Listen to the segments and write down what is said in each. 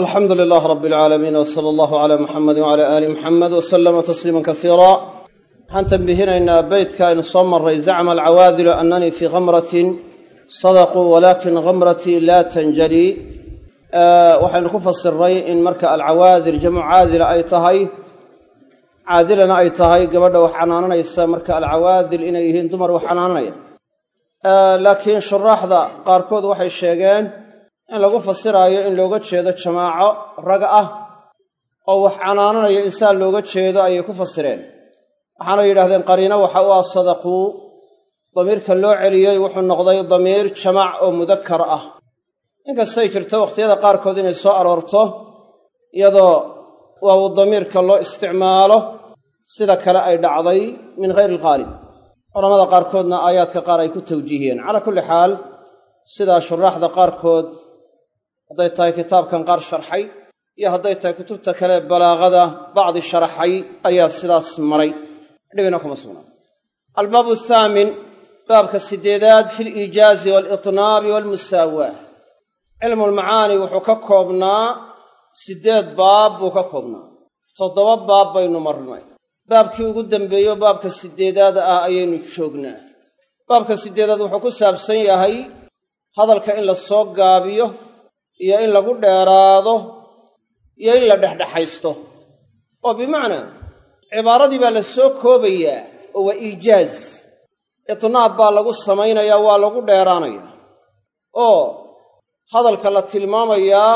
alxamdu lilah rab alcaalamiin w sala allahu cala muxamedi wcala aali muxamed w slama tasliima kasiira waxaan tambihinaynaa beytka aynu soo maray zacma alcawaadilu ananii fii khamratin sadaquu walakin khamratii laa tanjali waxaynu ku fasiray in marka alcawaadir jamcu caadila ay tahay caadilana ay tahay gabadha wax xanaananaysa marka alcawaadil inay yihiin dumar wax xanaananaya. Laakiin shuraaxda qaarkood waxay sheegeen in lagu fasiraayo in looga jeedo jamaaco rag ah oo wax canaananaya insaan looga jeedo ayay ku fasireen. Waxaana yidhahdeen qariino waxa u ah sadaquu damiirka loo celiyey wuxuu noqday damiir jamaac oo mudakar ah. Inkastay jirto wakhtiyada qaarkood inay soo aroorto iyadoo waa uu damiirka loo isticmaalo sida kale ay dhacday min hayri ilqaalib culamada qaarkoodna aayaadka qaar ay ku tawjiihiyeen. Calaa kulli xaal sidaa shuraaxda qaarkood hadday tahay kitaabkan qaar sharxay iyo hadday tahay kutubta kale balaaqada bacdi sharaxay ayaa sidaas maray. Dhibina kuma sugnaa albaabu athaamin baabka sideedaad fi liijaazi waalitnaabi waalmusaawaah cilmulmacaani wuxuu ka koobnaa siddeed baab buu ka koobnaa. Toddoba baab baynu marnay. Baabkii ugu dambeeyo baabka siddeedaad ah ayaynu joognaa. Baabka siddeedaad wuxuu ku saabsan yahay hadalka in la gaabiyo iyo in lagu dheeraado iyo in la dhexdhexaysto. Oo bimacnaa cibaaradii baa la soo koobayaa oo waa iijaaz. Itnaab baa lagu samaynayaa waa lagu dheeraanayaa. Oo hadalka la tilmaamayaa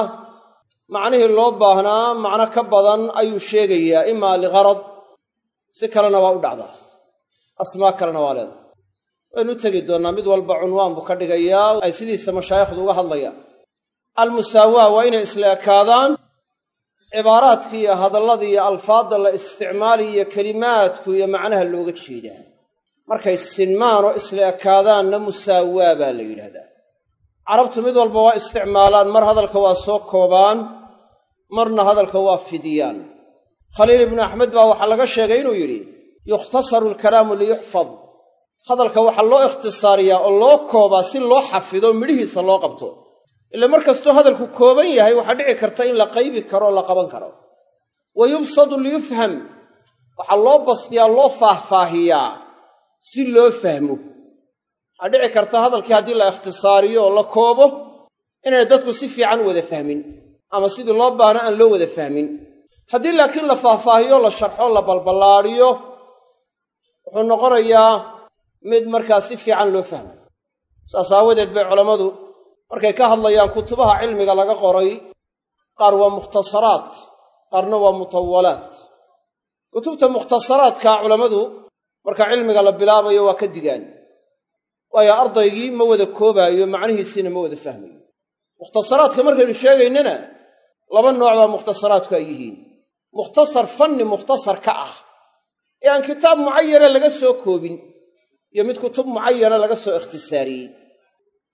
macnihii loo baahnaa macno ka badan ayuu sheegayaa imaa liqarad si kalena waa u dhacdaa. Asmaa kalena waa leedahay. Waynu u tegi doonnaa mid walba cunwaan buu ka dhigayaa ay sidiisa mashaayikhdu uga hadlayaan almusaawaa waa inay isla ekaadaan cibaaraadka iyo hadalladii iyo alfaadda la isticmaaliyo iyo kelimaadku iyo macnaha looga jeedaa. Markay sinmaan oo isla ekaadaanna musaawaa baa la yidhahdaa carabtu mid walba waa isticmaalaan mar hadalka waa soo koobaan marna hadalka waa fidiyaan. Khaliil ibnu axmed baa waxaa laga sheegay inuu yidhi yukhtasaru alkalaamu liyuxfad. Hadalka waxaa loo ikhtisaariyaa oo loo koobaa si loo xafido midhihiisa loo qabto ila mar kastoo hadalku kooban yahay waxaa dhici karta in la qaybi karo o la qaban karo. Wa yubsadu liyufham waxaa loo bastiyaa loo faahfaahiyaa si loo fahmo. Waxaa dhici karta hadalkii haddii la ikhtisaariyo oo la koobo inay dadku si fiican wada fahmin ama sidii loo baano aan loo wada fahmin. Haddii laakiin la faahfaahiyo la sharxo la balballaadhiyo wuxuu noqonayaa mid markaa si fiican loo fahmayo saas aawadeed bay culammadu markay ka hadlayaan kutubaha cilmiga laga qoray qaar waa mukhtasaraat qaarna waa mutawalaat. Kutubta mukhtasaraadka culammadu marka cilmiga la bilaabayo waa ka digaan. Waayo ardaygii ma wada koobaayo macnihiisiina ma wada fahmayo. Mukhtasaraadka markaynu sheegaynana laba nooc baa mukhtasaraadku ay yihiin. Mukhtasar fanni mukhtasar ka ah. Ee aan kitaab mucayana laga soo koobin iyo mid kutub mucayana laga soo ikhtisaariyey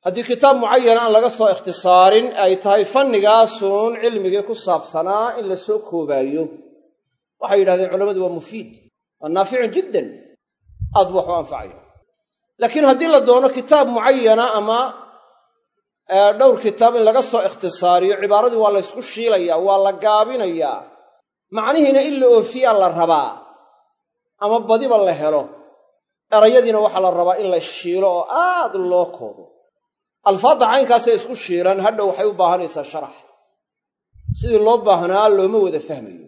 haddii kitaab mucayana aan laga soo ikhtisaarin ay tahay fannigaasuun cilmigii ku saabsanaa in la soo koobaayo. Waxay yidhahdeen culammadu waa mufiid waa naaficun jiddan. Aad buu wax anfacaya. Laakiin haddii la doono kitaab mucayana ama dhowr kitaab in laga soo ikhtisaariyo cibaaradii waa la ysku shiilayaa waa la gaabinayaa. Macnihiina in la oofiyaa la rabaa ama badiba la helo. Erayadiina waxaa la rabaa in la shiilo oo aad loo koobo alfaadda caynkaasee isku shiilan hadhow waxay u baahanaysaa sharax. Sidii loo baahnaa looma wada fahmayo.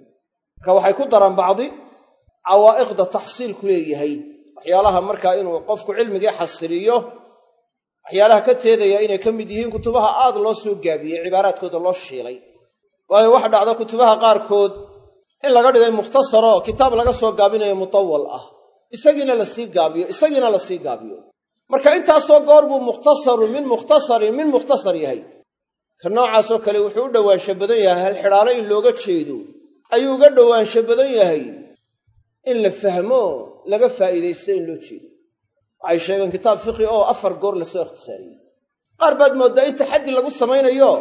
Marka waxay ku daraan bacdi cawaa'iqda taxsiilku leeyahay. Waxyaalaha markaa inuu qofku cilmigii xasiliyo waxyaalaha ka teedaya inay ka mid yihiin kutubaha aad loo soo gaabiyey cibaaraadkooda loo shiilay. Waayo waxa dhacda kutubaha qaarkood in laga dhigay mukhtasaroo kitaab laga soo gaabinayo mutawal ah. Isagiina la sii gaabiyo isagiina la sii gaabiyo marka intaasoo goor buu mukhtasarun min mukhtasarin min mukhtasar yahay. Ka noocaasoo kale wuxuu u dhowaansho badan yahay halxidhaalo in looga jeedo? Ayuu uga dhowaansho badan yahay in la fahmo laga faa'iidaysto in loo jeedo. Waxay sheegeen kitaab fiqi oo afar goor la soo ikhtisaariyey. Qaar baad mooddaa in taxaddi lagu samaynayo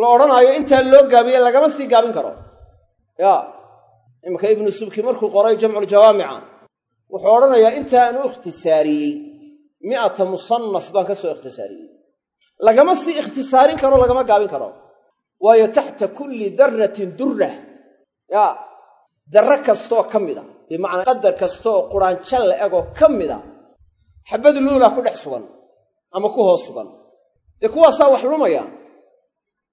la odhanaayo intaa loo gaabiye lagama sii gaabin karo. Yaa iminka ibnu subki markuu qoray jamculjawaamica wuxuu odhanayaa intaan u ikhtisaariyey mi'ata musannaf baan ka soo ikhtisaariyey. Lagama sii ikhtisaarin karo lagama gaabin karo. Waayo taxta kulli darratin durra. Yaa darre kastooo ka mid a bimacnaa qadar kastaoo quraanjo la egoo ka mid a xabbad luulaa ku dhex sugan ama ku hoos sugan. Dee kuwaasaa wax lumaya.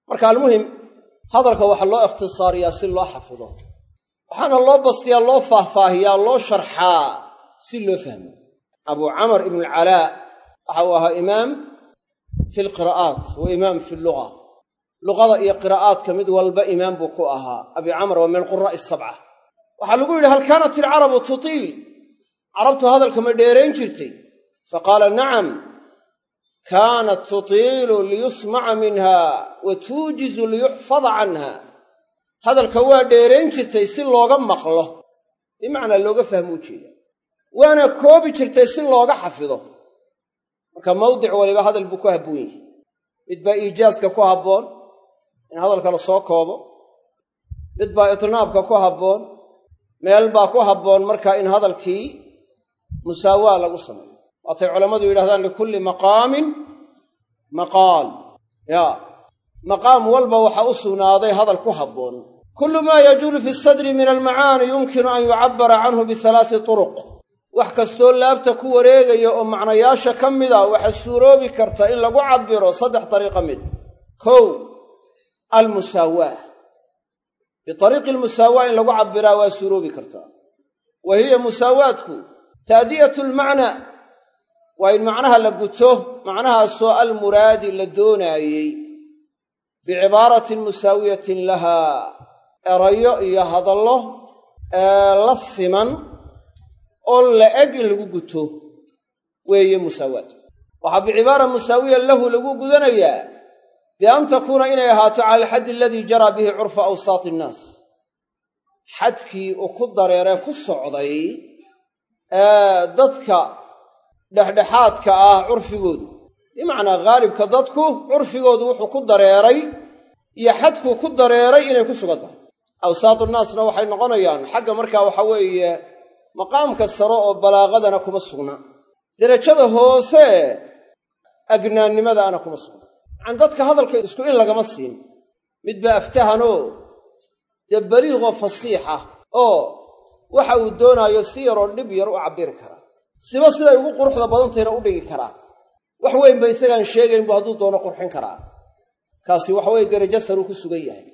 Marka almuhim hadalka waxaa loo ikhtisaariyaa si loo xafido waxaana loo bastiyaa loo faahfaahiyaa loo sharxaa si loo fahmo abuu camar ibnualcalaa waxa uu ahaa imaam fi lqiraa'aat wa imaam fi luga luqada iyo qiraa'aadka mid walba imaam buu ku ahaa. Abi camar waa min alquraa'i asabca waxaa lagu yidhi hal kaanat ilcarabu tutiil? Carabtu hadalka ma dheerayn jirtay. Faqaala nacam kaanat tutiilu liyusmaca minha wa tuujizu liyuxfada canha. Hadalka waa dheerayn jirtay si looga maqlo. Bimacnaa looga fahmo ujeeda waana koobi jirtay si looga xafido. Marka mawdic waliba hadal buu ku habboon yahay. Mid baa iijaaska ku habboon in hadalka la soo koobo. Mid baa itnaabka ku habboon meel baa ku habboon marka in hadalkii musaawaa lagu sameeyo. Waatay culammadu yidhahdaan likulli maqaamin maqaal. Yaa maqaam walba waxaa u sugnaaday hadal ku habboon. Kullu maa yajuulu fi sadri min almacaani yumkinu an yucabbara canhu bialaasi turuq wax kastoo laabta ku wareegaya oo macnayaasha ka mida waxaa suuroobi karta in lagu cabbiro saddex dariiqa mid. Kow almusaawaa biariiqi almusaawaa in lagu cabbiraa waa suuroobi kartaa wa hiya musaawaadku taadiyatu lmacnaa waa in macnaha la guto macnahaasoo almuraadi la doonaayey. Bicibaaratin musaawiyatin lahaa erayo iyo hadallo la siman oo la eg in lagu guto weeye musaawaadku waxaa bicibaara musaawiya lahu lagu gudanayaa bian takuuna inay ahaato cala alxaddi aladii jaraa bihi curfa awsaati innaas xadkii uu ku dareeree ku socday dadka dhexdhexaadka ah curfigoodu. Bimacnaa haalibka dadku curfigoodu wuxuu ku dareeray iyo xadkuu ku dareeray inay ku sugan tahay awsaatu nnaasna waxay noqonayaan xagga markaa waxa weeye maqaamka sare oo balaaqadana kuma sugna. Derajada hoose agnaannimada ana kuma sugna. Yacani dadka hadalka isku in lagama siin. Midbaa aftahanoo dee baliiqoo fasiixa oo waxa uu doonaayo si yaroo dhib yar u cabbiri karaa siba siday ugu quruxda badantayna u dhigi karaa wax weynba isagaan sheegayn bu hadduu doono qurxin karaa kaasi waxa weye derajo saruu ku sugan yahay.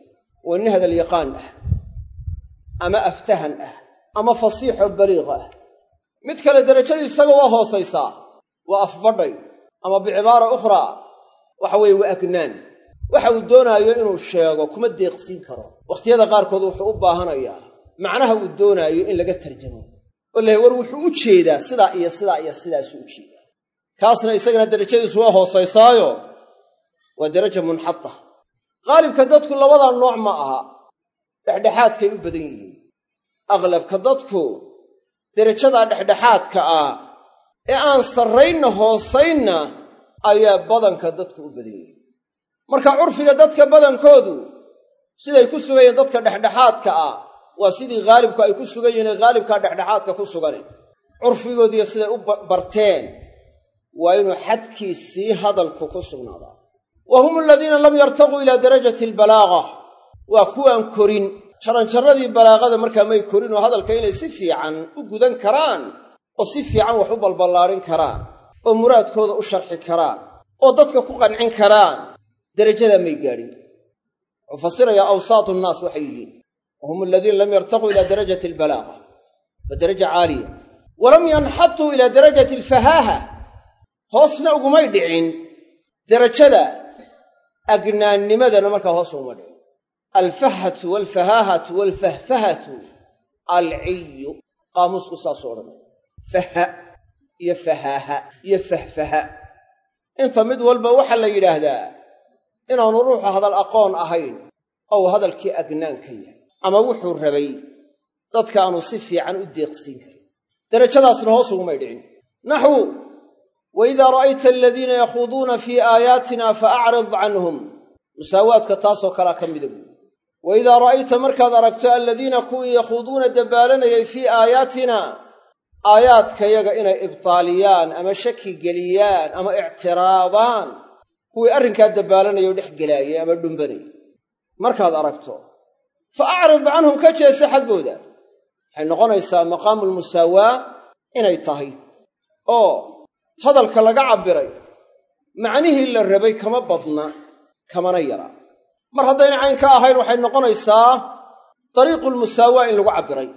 Waa nin yaqaan ah. Ama aftahan ah ama fasiixoo baliiqa ah. Mid kale derajadii isaga waa hoosaysaa waa afbadhay ama bicibaara ukhraa waxa weeye waa agnaan. Waxa uu doonaayo inuu sheego kuma deeqsiin karo. Wakhtiyada qaarkood wuxuu u baahanayaa macnaha uu doonaayo in laga tarjamo. Oo lahay war wuxuu u jeedaa sidaa iyo sidaa iyo sidaasuu u jeedaa. Kaasna isagana derajadiisu waa hoosaysaayo waa deraja munxata qaalibka dadku labadaa nooc ma aha dhexdhexaadkay u badan yihiin aqlabka dadku derajadaa dhexdhexaadka ah ee aan sarraynna hoosaynna ayaa badanka dadku u badan yihiin. Marka curfiga dadka badankoodu siday ku sugayeen dadka dhexdhexaadka ah waa sidii haalibku ay ku sugan yihiin ee haalibkaa dhexdhexaadka ku sugane curfigoodiiyo siday u barteen waa inuu xadkiisii hadalku ku sugnaadaa. Wa hum aladiina lam yartaquu ilaa darajati albalaaga waa kuwaan korin jaranjarradii balaaqada markaa may korin oo hadalka inay si fiican u gudan karaan oo si fiican wax u balballaadhin karaan oo muraadkooda u sharxi karaan oo dadka ku qancin karaan derajadaa may gaadhin. Wuxuu fasirayaa awsaatu nnaas waxay yihiin wa hum aladiina lam yartaquu ilaa darajati albalaaga waa daraja caaliya. Walam yanxatuu ilaa darajati alfahaaha hoosna ugumay dhicin derajada agnaannimadana markaa hoos uguma dhicin alfahatu waalfahaahatu waalfahfahatu alciyu qaamuusku saasuu odhanaya. Faha. Iyo fahaaha iyo fahfaha. Inta mid walba waxaa la yidhaahdaa inaanu ruuxu hadal aqoon ahayn ou hadalkii agnaan ka yahay ama wuxuu rabay dadka aanu si fiican u deeqsiin karin. Derajadaasna hoos ugumay dhicin. Naxwu waidaa ra'ayta aladiina yakhuuduuna fii aayaatina fa acrid canhum. Musaawaadka taasoo kalea ka mida buuri waidaa ra'ayta markaad aragto aladiina kuwii yakhuuduuna dabbaalanayay fii aayaatina aayaadkayaga inay ibtaaliyaan ama shaki geliyaan ama ictiraadaan kuwii arrinkaa dabbaalanaya oo dhex gelaayay ama dhumbanayay markaad aragto fa acrid canhum ka jeesa xaggooda waxay noqonaysaa maqaamu lmusaawaa inay tahay oo hadalka laga cabbiray macnihii la rabay kama badna kamana yara mar haddayna caynka ahayn waxay noqonaysaa dariiqulmusaawaa in lagu cabbiray.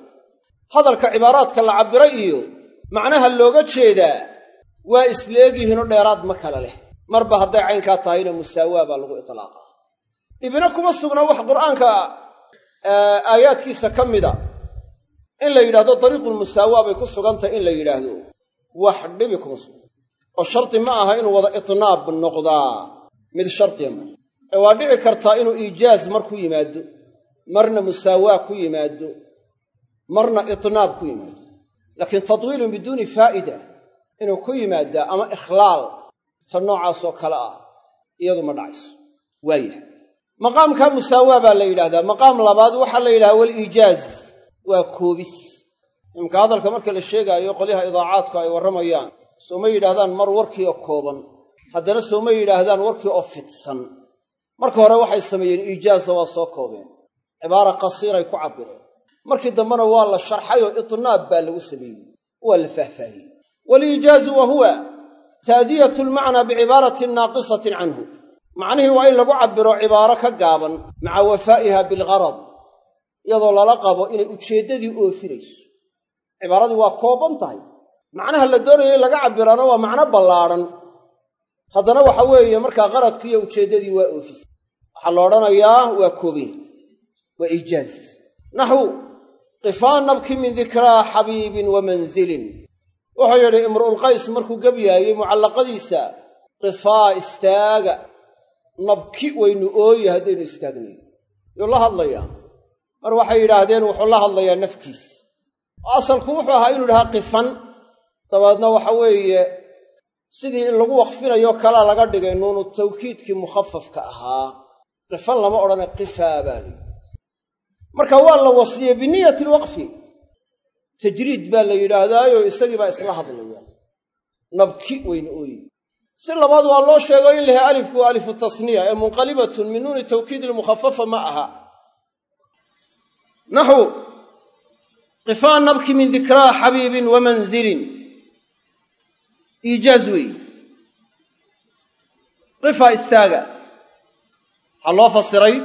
Hadalka cibaaraadka la cabbiray iyo macnaha looga jeedaa waa isleegyihiinoo dheeraad ma kale leh. Marba hadday caynkaa tahayna musaawaa baa lagu itlaaqa dhibina kuma sugna wax qur'aanka aayaadkiisa ka mida in la yidhahdo dariiqulmusaawaa bay ku sugantahay in la yidhaahdo. Wax dhibi kuma sugna. Oo shardi ma aha inuu wada itnaab noqdaa. Mid shardiya ma ee waa dhici kartaa inuu iijaaz mar ku yimaado marna musaawaa ku yimaado marna itnaab ku yimaado. Laakiin tadwiilun biduuni faa'ida inuu ku yimaadaa ama ikhlaal ta noocaasoo kale ah iyadu ma dhacayso. Waayah maqaamka musaawaa baa la yidhahdaa maqaam labaad waxaa la yidhahdaa waliijaaz waa koobis. Imka hadalka marka la sheegaayo qolyaha idaacaadku ay warramayaan sooma yidhahdaan mar warkii oo kooban haddana sooma yidhaahdaan warkii oo fidsan marka hore waxay sameeyeen iijaaza waa soo koobeen. Cibaara qasiiray ku cabbireen. Markii dambena waa la sharxay oo itnaab baa lagu sameeyey. Waa la faahfaahiyey. Waliijaazu wa huwa taadiyatu lmacnaa bicibaaratin naaqisatin canhu. Macnihii waa in lagu cabbiro cibaaro ka gaaban maca wafaa'iha bilgharad iyadoo lala qabo inay ujeeddadii oofinayso cibaaradii waa kooban tahay. Macnaha la doonayo in laga cabbiraana waa macno ballaadhan. Haddana waxa weeye markaa qaradkiiyo ujeeddadii waa oofisa waxaa la odhanayaa waa koobin waa iijaaz naxwu qifaan nabki min dikraa xabiibin wa manzilin. Wuxuu yidhi imru'ulqays markuu gebyaayey mucallaqadiisa qifaa istaaga. Nabki waynu ooye haddaynu istaagnay yuu la hadlayaa. Mar waxay yidhaahdeen wuxuu la hadlayaa naftiis. Asalku wuxuu ahaa inuu idhahaa qifan. Dabeedna waxa weeye sidii in lagu waqfinayo kalaa laga dhigay nuunu tawkiidkii mukhafafka ahaa qifan lama odhana qifaa baa layidhi marka waa la wasiyey biniyati alwaqfi. Tajriid baa la yidhaahdaayo isagii baa isla hadlaya. Nabki wayna ooyi si labaad waa loo sheego in lahay alifku waa alifu tasniya ee munqalibatun min nuuni tawkiid ilmukhafafa ma aha. Naxu qifaan nabki min dikraa xabiibin wa manzilin. Iijaaz weeye qifa istaaga waxaa loo fasiray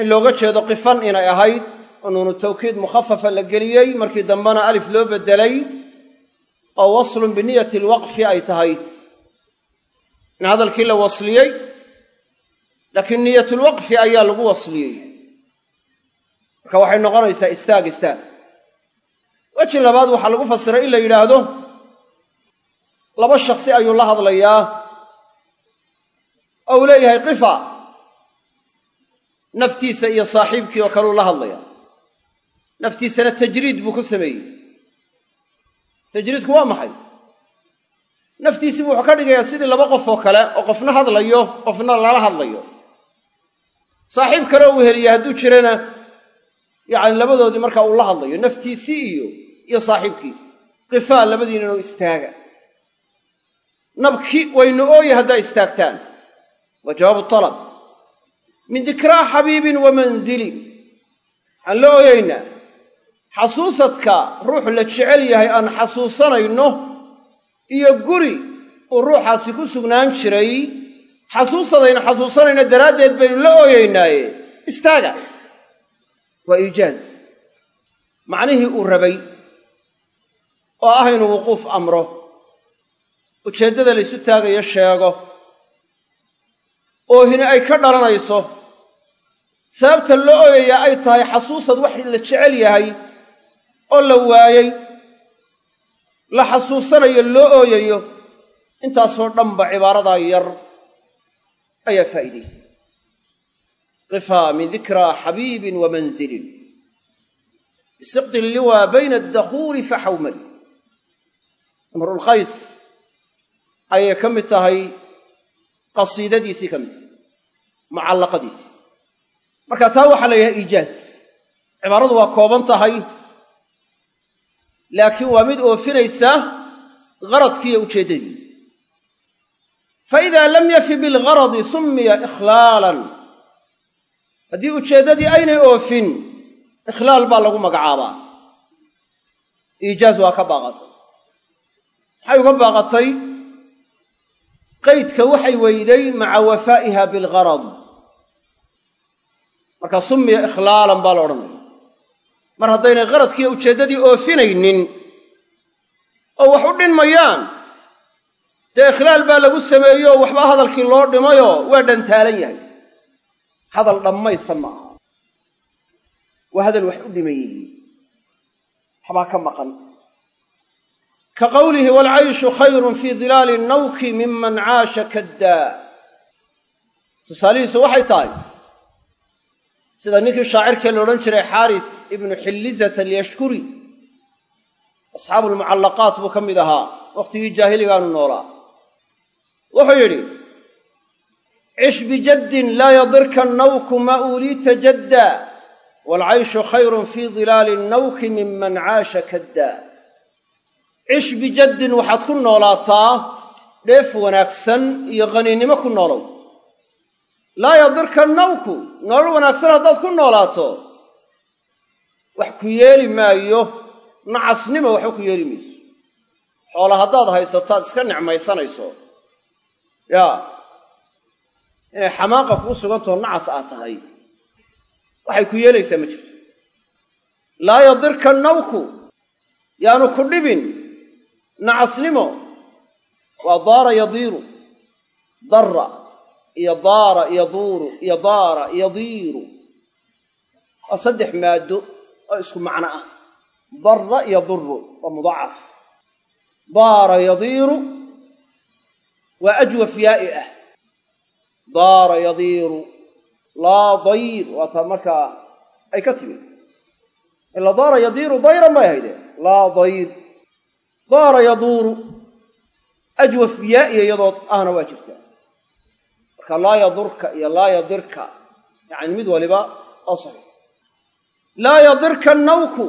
in looga jeedo qifan inay ahayd oo nuunu tawkiid mukhafafa la geliyey markii dambena alif loo beddelay oo waslun biniyati alwaqfi ay tahay. In hadalkii la wasliyey laakiin niyatulwaqfi ayaa lagu wasliyey. Marka waxay noqonaysaa istaag istaag. Weji labaad waxaa lagu fasiray in la yidhaahdo laba shakhsi ayuu la hadlayaa oo uu leeyahay qifa naftiisa iyo saaxiibkii oo kaleu la hadlayaa naftiisana tajriid buu ku sameeyey. Tajriidku waa maxay? Naftiisii buu wuxuu ka dhigayaa sidii laba qof oo kale oo qofna hadlayo qofna lala hadlayo. Saaxiib kale uu heliya hadduu jirana yacni labadoodii markaa uu la hadlayo naftiisii iyo iyo saaxiibkii. Qifaa labadiinanu istaaga. Nabki waynu ooye haddaa istaagtaan waa jawaabu talab. Min dikraa xabiibin wa manzilin waxaan la ooyeynaa xasuusadka ruux la jecel yahay aan xasuusanayno iyo guri uu ruuxaasi ku sugnaan jiray xasuusadaynu xasuusanayno daraaddeed baynu la ooyeynaaye istaaga. Waa iijaaz macnihii uu rabay oo ah inuu wuquuf amro. Ujeeddada laysu taagayo sheego oohini ay ka dhalanayso sababta loo ooyayaa ay tahay xasuusad wax la jecel yahay oo la waayey la xasuusanayo loo ooyayo intaasoo dhanba cibaaradaa yar ayaa faa'iidaysay qifaa min dikraa xabiibin wa manzilin. Bisiqdi liwaa bayna addakhuuli faxawmali imruulqays ayay ka mid tahay qasiidadiisii ka mid tahay mucallaqadiisii marka taa waxaa la yidhaha iijaaz cibaaradu waa kooban tahay laakiin waa mid oofinaysa gharadkiiyo ujeeddadii faida lam yafi bilgaradi summiya ikhlaalan. Haddii ujeeddadii aynay oofin ikhlaal baa lagu magacaabaa. Iijaaz waa ka baaqatay. Maxay uga baaqatay qaydka waxay weyday maca wafaa'iha bilgarad marka summiya ikhlaalan baa la odhanaya. Mar haddaynay qaradkiiyo ujeeddadii oofinaynin oo wax u dhinmayaan dee ikhlaal baa lagu sameeyo waxba hadalkii loo dhimayoo waa dhantaalan yahay. Hadal dhammaysa ma aha. Waa hadal wax u dhiman yihiin waxbaa ka maqan. Ka qowlihi waalcayshu khayrun fii dilaali nawki miman caasha kaddaa. Tusaalihiisu waxay tahay sida ninkii shaacirkee la odhan jiray xaaris ibnu xillizat alyashkuri asxaabu lmucallaqaat buu ka mid ahaa wakhtigii jaahiligaanu noolaa. Wuxuu yidhi cish bijaddin laa yadirka annawku ma uliita jadda waalcayshu khayrun fii dilaali nnawki miman caasha kaddaa cish bijaddin waxaad ku noolaataa dheef wanaagsan iyo qaniinnimo ku noolow laa yadirka annawku nolol wanaagsan haddaad ku noolaato wax ku yeeli maayo nacasnimo waxba ku yeeli mayso. Xoola haddaad haysataad iska nicmaysanayso. Yaa inay xamaaqa kuu sugantaho nacas aad tahay waxay ku yeelaysaa ma jirto. Laa yadirka nawku yaanu ku dhibin nacasnimo waa daara yadiiru darra iyo daara yaduuru iyo daara yadiiru waa saddex maaddo oo isku macno ah. Darra yaduru waa mudacaf daara yadiiru waa ajwaf yaa'i ah. Daara yadiiru laa dayr waa taa markaa ay ka timi ila daara yadiiru dayran bay hayde laa dayr. Daara yaduuru ajwaf yaa'iya iyadoo ahna waa jirtaa marka laa yadurka iyo laa yadirka yacni mid waliba oo saxiix laa yadirka annawku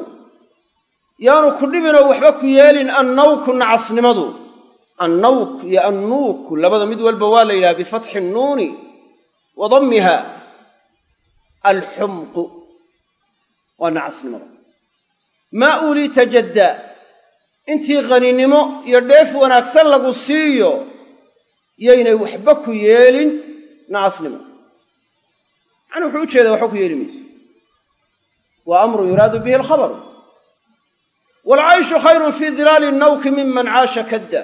yaanu ku dhibinoo waxba ku yeelin annawku nacasnimadu. Annawk iyo annuuku labada mid walba waa la yidhaha bifatxi nnuuni wa dammiha alxumqu waa nacasnimada. Maa uliita jadda intii qaninnimo iyo dheef wanaagsan lagu siiyo yaynay waxba ku yeelin nacasnimo macnuu wuxuu u jeedaa waxba ku yeeli mayso. Waa amrun yuraadu bihi alkhabaru waalcayshu khayrun fii dilaali nnawki miman caasha kadda.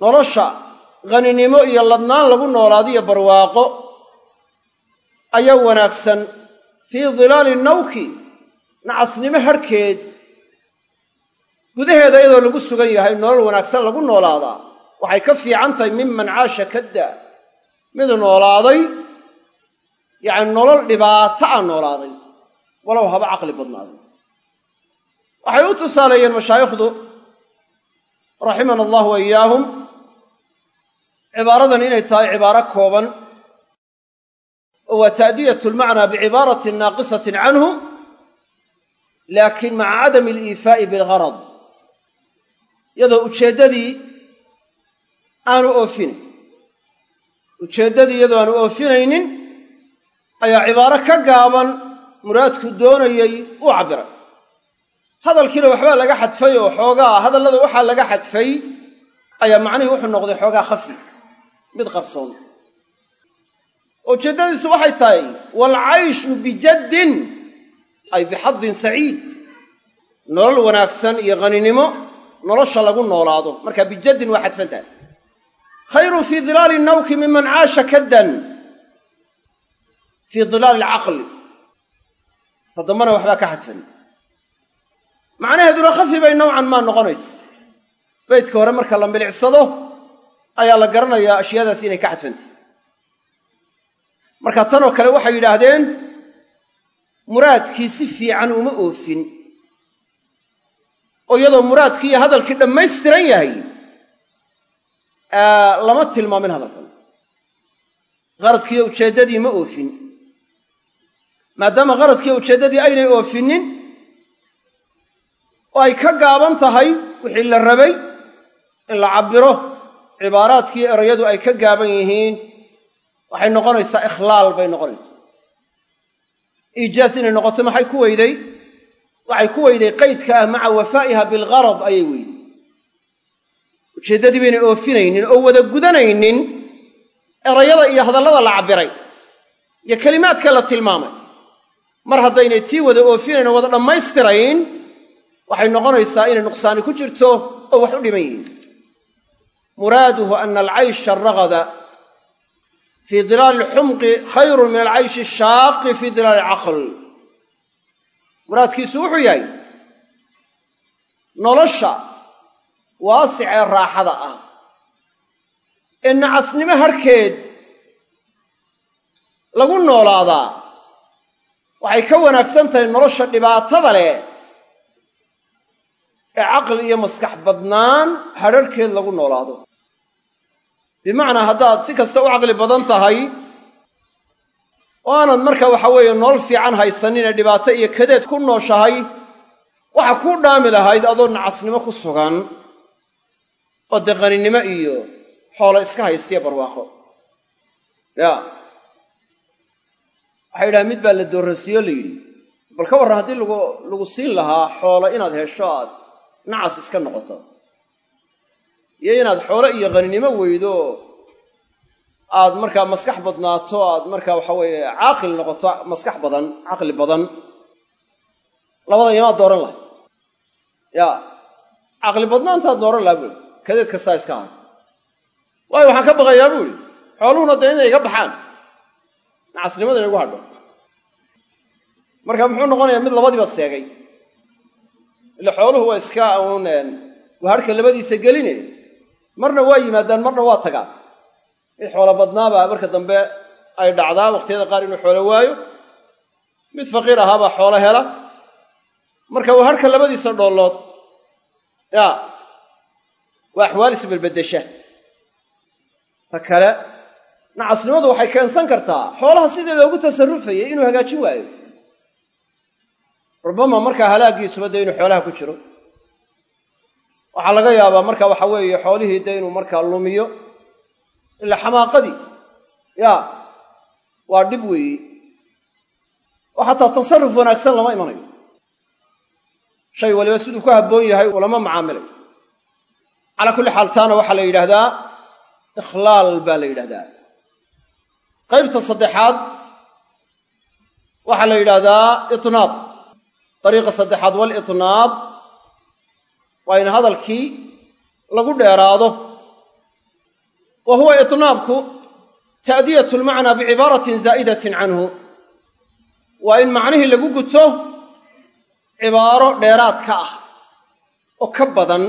Nolosha qaninimo iyo ladnaan lagu noolaadiyo barwaaqo ayaa wanaagsan fii dilaali nawki nacasnimo harhkeed gudaheeda iyadoo lagu sugan yahay nolol wanaagsan lagu noolaadaa waxay ka fiican tahay miman caasha kadda mid noolaaday yacni nolol dhibaato a noolaaday. Walow haba caqli badnaaday. Waxay u tusaaleeyeen mashaayikhdu raximana allahu wa iyaahum cibaaradan inay tahay cibaaro kooban oo waa ta'diyat lmacnaa bicibaaratin naaqisatin canhu laakiin maca cadami aliifaa'i bilgarad iyadoo ujeeddadii aanu oofinayn ujeeddadii iyadoo aanu oofinaynin ayaa cibaaro ka gaaban muraadku doonayay u cabbiray hadalkiina waxbaa laga xadfay oo xoogaa hadallada waxaa laga xadfay ayaa macnihii wuxuu noqday xoogaa khafi mid qarsoon. Ujeeddadiisu waxay tahay waalcayshu bijaddin ay bixadin saciid nolol wanaagsan iyo qaninimo nolosha lagu noolaado. Marka bijaddin waa xadfan tahay khayrun fii dilaali nawki miman caasha kaddan fii dilaali alcaqli ta dambana waxbaa ka xadfan macnaheeduna khafi bay nowcan maa noqonaysa beydka hore marka la milicsado ayaa la garanayaa ashyaadaas inay ka xadfantay marka tanoo kale waxay yidhaahdeen muraadkii si fiican uma oofin oo iyadoo muraadkii iyo hadalkii dhammaystiran yahay lama tilmaamin hadalkan. Qaradkiiyo ujeeddadii ma oofin. Maadaama qaradkiiyo ujeeddadii aynay oofinin oo ay ka gaaban tahay wixii la rabay in la cabbiro cibaaraadkii erayadu ay ka gaaban yihiin waxay noqonaysaa ikhlaal bay noqonaysaa. Iijaas inay noqoto maxay ku weyday? Waxay ku weyday qaydka ah maca wafaa'iha bilgarad ayay weyday ujeeddadii baynay oofinaynin oo wada gudanaynin erayada iyo hadallada la cabbiray iyo kelimaadka la tilmaamay. Mar haddaynay tii wada oofinayn oo wada dhammaystirayn waxay noqonaysaa inay nuqsaani ku jirto oo wax u dhiman yihiin. Muraaduhu ana alcaysha aragada fii dilaali alxumqi khayrun min alcayshi ashaaqi fii dilaali alcaql muraadkiisu wuxuu yahay nolosha waasicee raaxada ah. Ee nacasnimo harhkeed lagu noolaadaa waxay ka wanaagsan tahay nolosha dhibaatada leh ee caqli iyo maskax badnaan hadharhkeed lagu noolaado. Bimacnaa haddaad si kasta u caqli badan tahay oo aanad marka waxa weeye nolol fiican haysaninee dhibaato iyo kadeed ku nooshahay waxa kuu dhaami lahayd adoo nacasnimo ku sugan oo deqaninimo iyo xoolo iska haystiya barwaaqo. Ya. Waxay yidhaha mid baa la doorransiiyo la yidhi. Bal ka warran haddii lagu lagu siin lahaa xoolo inaad hesho aad nacas iska noqoto. Iyo inaad xoolo iyo qaninimo weydo aad markaa maskax badnaato aad markaa waxa weeye caaqil noqoto maskax badan caqli badan. Labada yamaad dooran lahay ya. Caqli badnaantaad dooran lahaa buui kadeed kastaa iska aha waayo waxaan ka baqayaa buuhi xooluhuna dee inay iga baxaan. Nacasnimada igu hadho. Marka muxuu noqonayaa mid labadiiba seegay. Ila xooluhu waa iska uun waharhka labadiisa geline. Marna waa yimaadaan marna waa tagaan. Mid xoolo badnaabaa marka dambe ay dhacdaa waqtiyada qaar inuu xoolo waayo. Mid faqiir ahaabaa xoolo hela. Marka waharhka labadiisa dhoollood ya waa axwaal ta kale nacasnimadu waxay keensan kartaa xoolaha sidii loogu tasarrufayay inuu hagaajin waayo. Rubama markaa halaagiisuba dee inuu xoolaha ku jiro. Waxaa laga yaabaa marka waxa weeye xoolihii dee inuu markaa lumiyo ila xamaaqadii. Ya waa dhib weeye oo xataa tasarruf wanaagsan lama imanayo. Shay waliba siduu ku habboon yahay ulama macaamilay calaa kulli xaal taana waxaa la yidhaahdaa ikhlaal baa la yidhahdaa qaybta saddexaad waxaa la yidhaahdaa itnaad. Dariiqa saddexaad walitnaad waa in hadalkii lagu dheeraado. Wa huwa itnaabku ta'diyatu lmacnaa bicibaaratin zaa'idatin canhu. Waa in macnihii lagu guto cibaaro dheeraad ka ah oo ka badan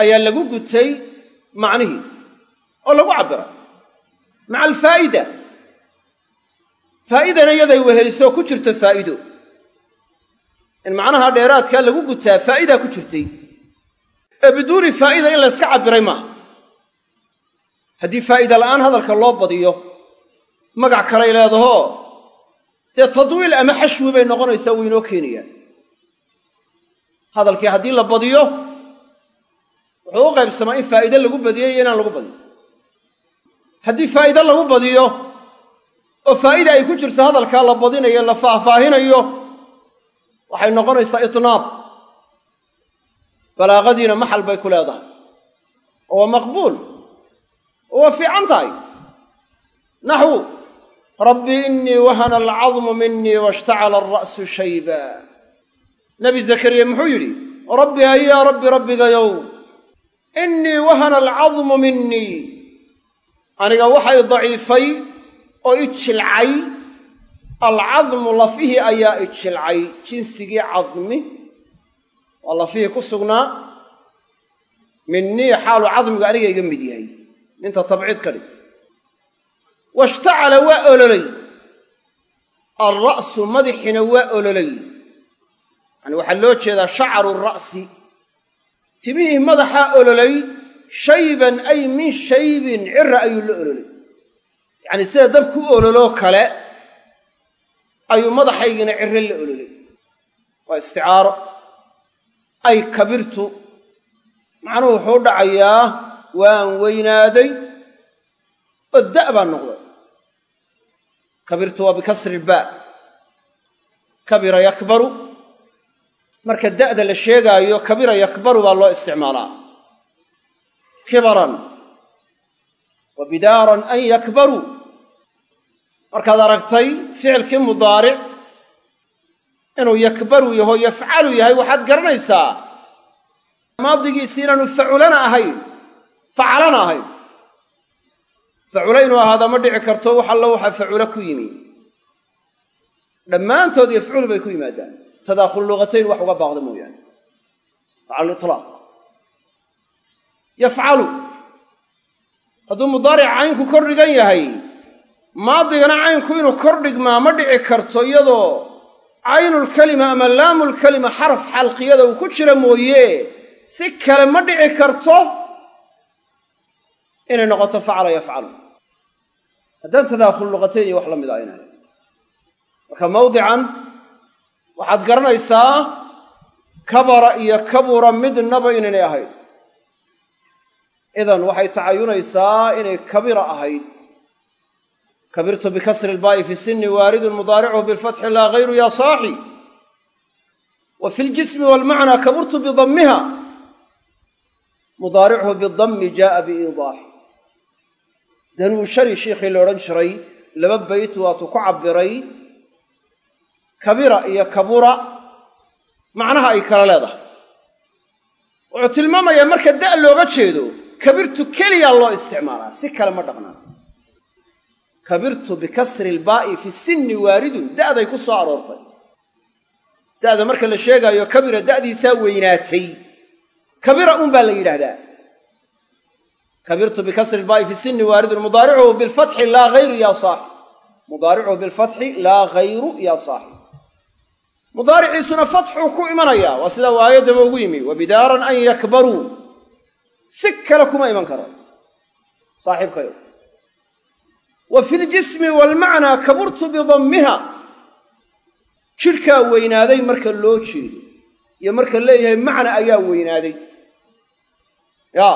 ayaa lagu gutay macnihii oo lagu cabbiray maca alfaa'ida. Faa'idana yaday weheliso ku jirto faa'ido in macnaha dheeraadkaa lagu gutaa faa'idaa ku jirtay. Ee biduuni faa'ida in layska cabbiray maaha haddii faa'ida la'aan hadalka loo badiyo magac kalay leedahoo dee tadwiil ama xashwi bay noqonaysaa wuu inoo keenayaan hadalkii haddii la badiyo wuxuu u qaybsamaa in faa'iide lagu badiyey iyo inaan lagu badiyo. Haddii faa'iide lagu badiyo oo faa'ida ay ku jirto hadalkaa la badinayo la faahfaahinayo waxay noqonaysaa itnaab. Balaaqadiina maxal bay ku leedahay. Oo waa maqbuul. Oo waa fiican tahay. Naxwu. Rabbi innii wahana alcadmu minii washtacala alra'su shayba. Nebi zakariya muxuu yidhi rabbi hayaa rabbi rabbigayow innii wahana alcadmu minii aniga waxay daciifay oo i jilcay. Alcadmu lafihii ayaa i jilcay jinsigii cadmi. Waa lafihii ku sugnaa. Minii xaalu cadmigu aniga iga mid yahay. Minta tabciid ka dhig. Washtacala waa ololay. Alra'su madaxiina waa ololay. Yani waxaa loo jeedaa shacaru ra'si timihii madaxaa ololay shayban ay min shaybin cira ayuu la ololay. Yacni sida dabku ololoo kale ayuu madaxaygiina ciro la ololay. Waa isticaaro. Ay kabirtu macnuhu wuxuu dhacayaa waan weynaaday oo da' baan noqday. Kabirtu waa bikasri ilbaa kabira yakbaru marka da'da la sheegaayo kabira yakbaru baa loo isticmaalaa. Kibaran. Wa bidaaran an yakbaruu markaad aragtay ficilkii mudaaric inuu yakbaru yaho yafcalu yahay waxaad garanaysaa maadigiisi inaanu faculana ahayn facalana ahayn. Facule inuu ahaada ma dhici karto wax allo waxaa facule ku yimi. Dhammaantood yafculu bay ku yimaadaan tadaakhul luqatayn wax uga baaqda mooyaane cala lilaaq yafcalu hadduu mudaaric caynku kor dhigan yahay maadigana caynku inuu kor dhigmaa ma dhici karto iyadoo caynulkalima ama laamulkalima xaraf xalqiyada uu ku jira mooye si kale ma dhici karto inay noqoto facala yafcalu haddaan tadaakhul luqatayn iyo wax la mid marka mawdican waxaad garanaysaa kabara iyo kabura midnaba inaynay ahayd. Idan waxay tacayunaysaa inay kabira ahayd. Kabirtu bikasri ilbaa'i fi sinni waaridun mudaaricuhu bilfatxi laa hayru ya saaxi. Wa fi ljismi walmacnaa kaburtu bidammiha mudaaricuhu bidammi jaaa biiidaaxi danuushari shiikhii la odhan jiray laba bayt waatuu ku cabbiray kabira iyo kabura macnaha ay kala leedahay. Wuxuu tilmaamayaa marka da' looga jeedo kabirtu keliyaa loo isticmaalaa si kale ma dhaqnaa kabirtu bikasri ilbaa'i fi sinni waaridun da'day ku soo aroortay. Da'da marka la sheegaayo kabira da'diisaa weynaatay. Kabira un baa la yidhaahdaa. Kabirtu bikasri ilbaa'i fi sinni waaridun mudaaricuhu bilfatxi laa hayru ya saaxi mudaaricuhu bilfatxi laa hayru ya saaxi mudaariciisuna fatxuu ku imanaya. Waa sidaa waayaddaba ugu yimi wa bidaaran an yakbaruu. Si kale kuma iman karo. Saaxiibkayo. Wa fi ljismi waalmacnaa kaburtu bidammiha jidhkaa weynaaday marka loo jeedo iyo marka leeyahay macna ayaa weynaaday. Ya.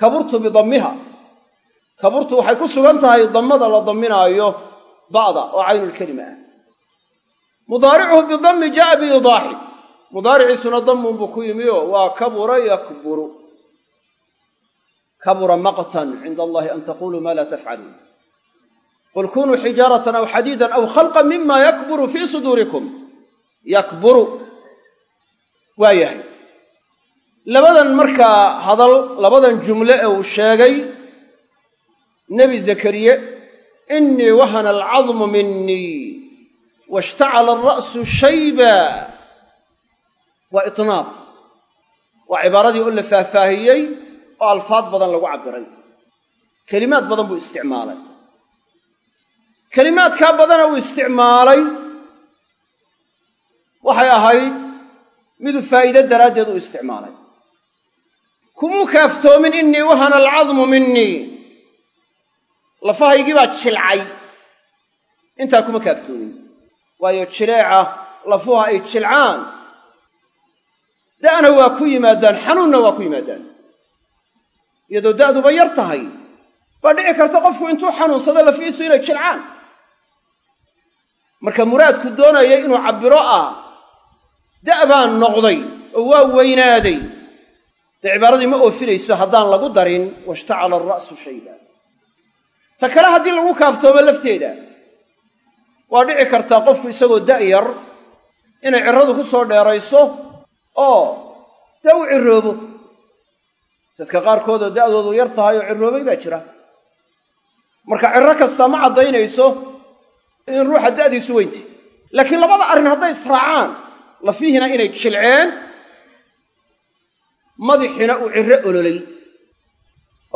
Kaburtu bidammiha kaburtu waxay ku sugan tahay dammada la damminaayo ba'da oo caynulkelima ah mudaaricuhu bidammi ja'a biidaaxi. Mudaariciisuna damunbuu ku yimi oo waa kabura yakburu. Kabura maqtan cinda allahi an taquluu ma laa tafcaluun. Qul kunuu xijaaratan aw xadiidan aw khalqan mima yakburu fii suduurikum. Yakburu waa yahay. Labadan markaa hadal labadan jumle ee uu sheegay nebi zakariye inii wahana alcadmu minii washtacala alra'su shayba waa itnaab waa cibaaradii oo la faahfaahiyey oo alfaad badan lagu cabbiray kelimaad badan buu isticmaalay kelimaadkaa badana uu isticmaalay waxay ahayd miduu faa'iide daraaddeed u isticmaalay kumuu kaaftoomin innii wahana alcadmu minii lafahaygii baa jilcay intaa kuma kaaftoomin waayo jileeca lafuha ay jilcaan. Da'na waa ku yimaadaan xanuunna waa ku yimaadaan. Iyadoo da'duba yar tahay baa dhici karta qofku intuu xanuunsado lafihiisu inay jilcaan. Marka muraadku doonaya inuu cabbiro ah da' baan noqday oo waa weynaaday. Dee cibaaradii ma oofinayso haddaan lagu darin washtacala alra'su shayba. Ta kale haddii lagu kaaftoomo lafteeda waa dhici kartaa qofku isagoo da' yar inay cirradu ku soo dheerayso oo dee u cirroobo dadka qaarkoodoo da'doodu yar tahay oo cirroobay baa jira. Marka cirro kastaa ma caddaynayso in ruuxa da'diisu weyntay laakiin labada arrin hadday israacaan lafihiina inay jilceen madixiina uu cirro ololay.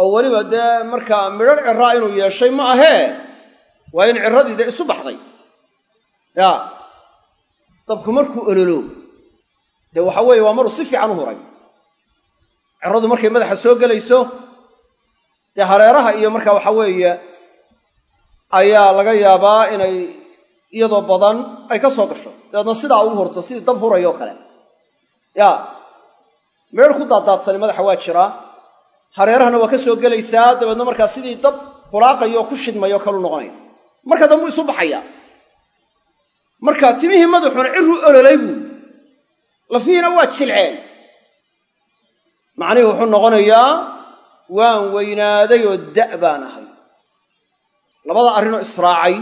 Oo weliba dee markaa midhar cirraa inuu yeeshay ma ahee? Waa in cirradii dee isu baxday yaa dabku markuu ololo dee waxa weeye waa maruu si fiican u huray. Cirradu markay madaxa soo gelayso dee hareeraha iyo marka waxa weeye ayaa laga yaabaa inay iyadoo badan ay ka soo gasho. Dabeedna sidaa ugu hurto sidii dab huray oo kale. Yaa meedh ku daadaadsani madaxa waa jiraa hareerahana waa ka soo gelaysaa dabeedna markaa sidii dab hulaaqayo oo ku shidmayo kalu noqonaya marka dambu isu baxaya marka timihii madaxuna ciruu ololay buui lafihiina waa jilceen. Macnihii wuxuu noqonayaa waan weynaaday oo da' baan ahay. Labada arrinoo israacay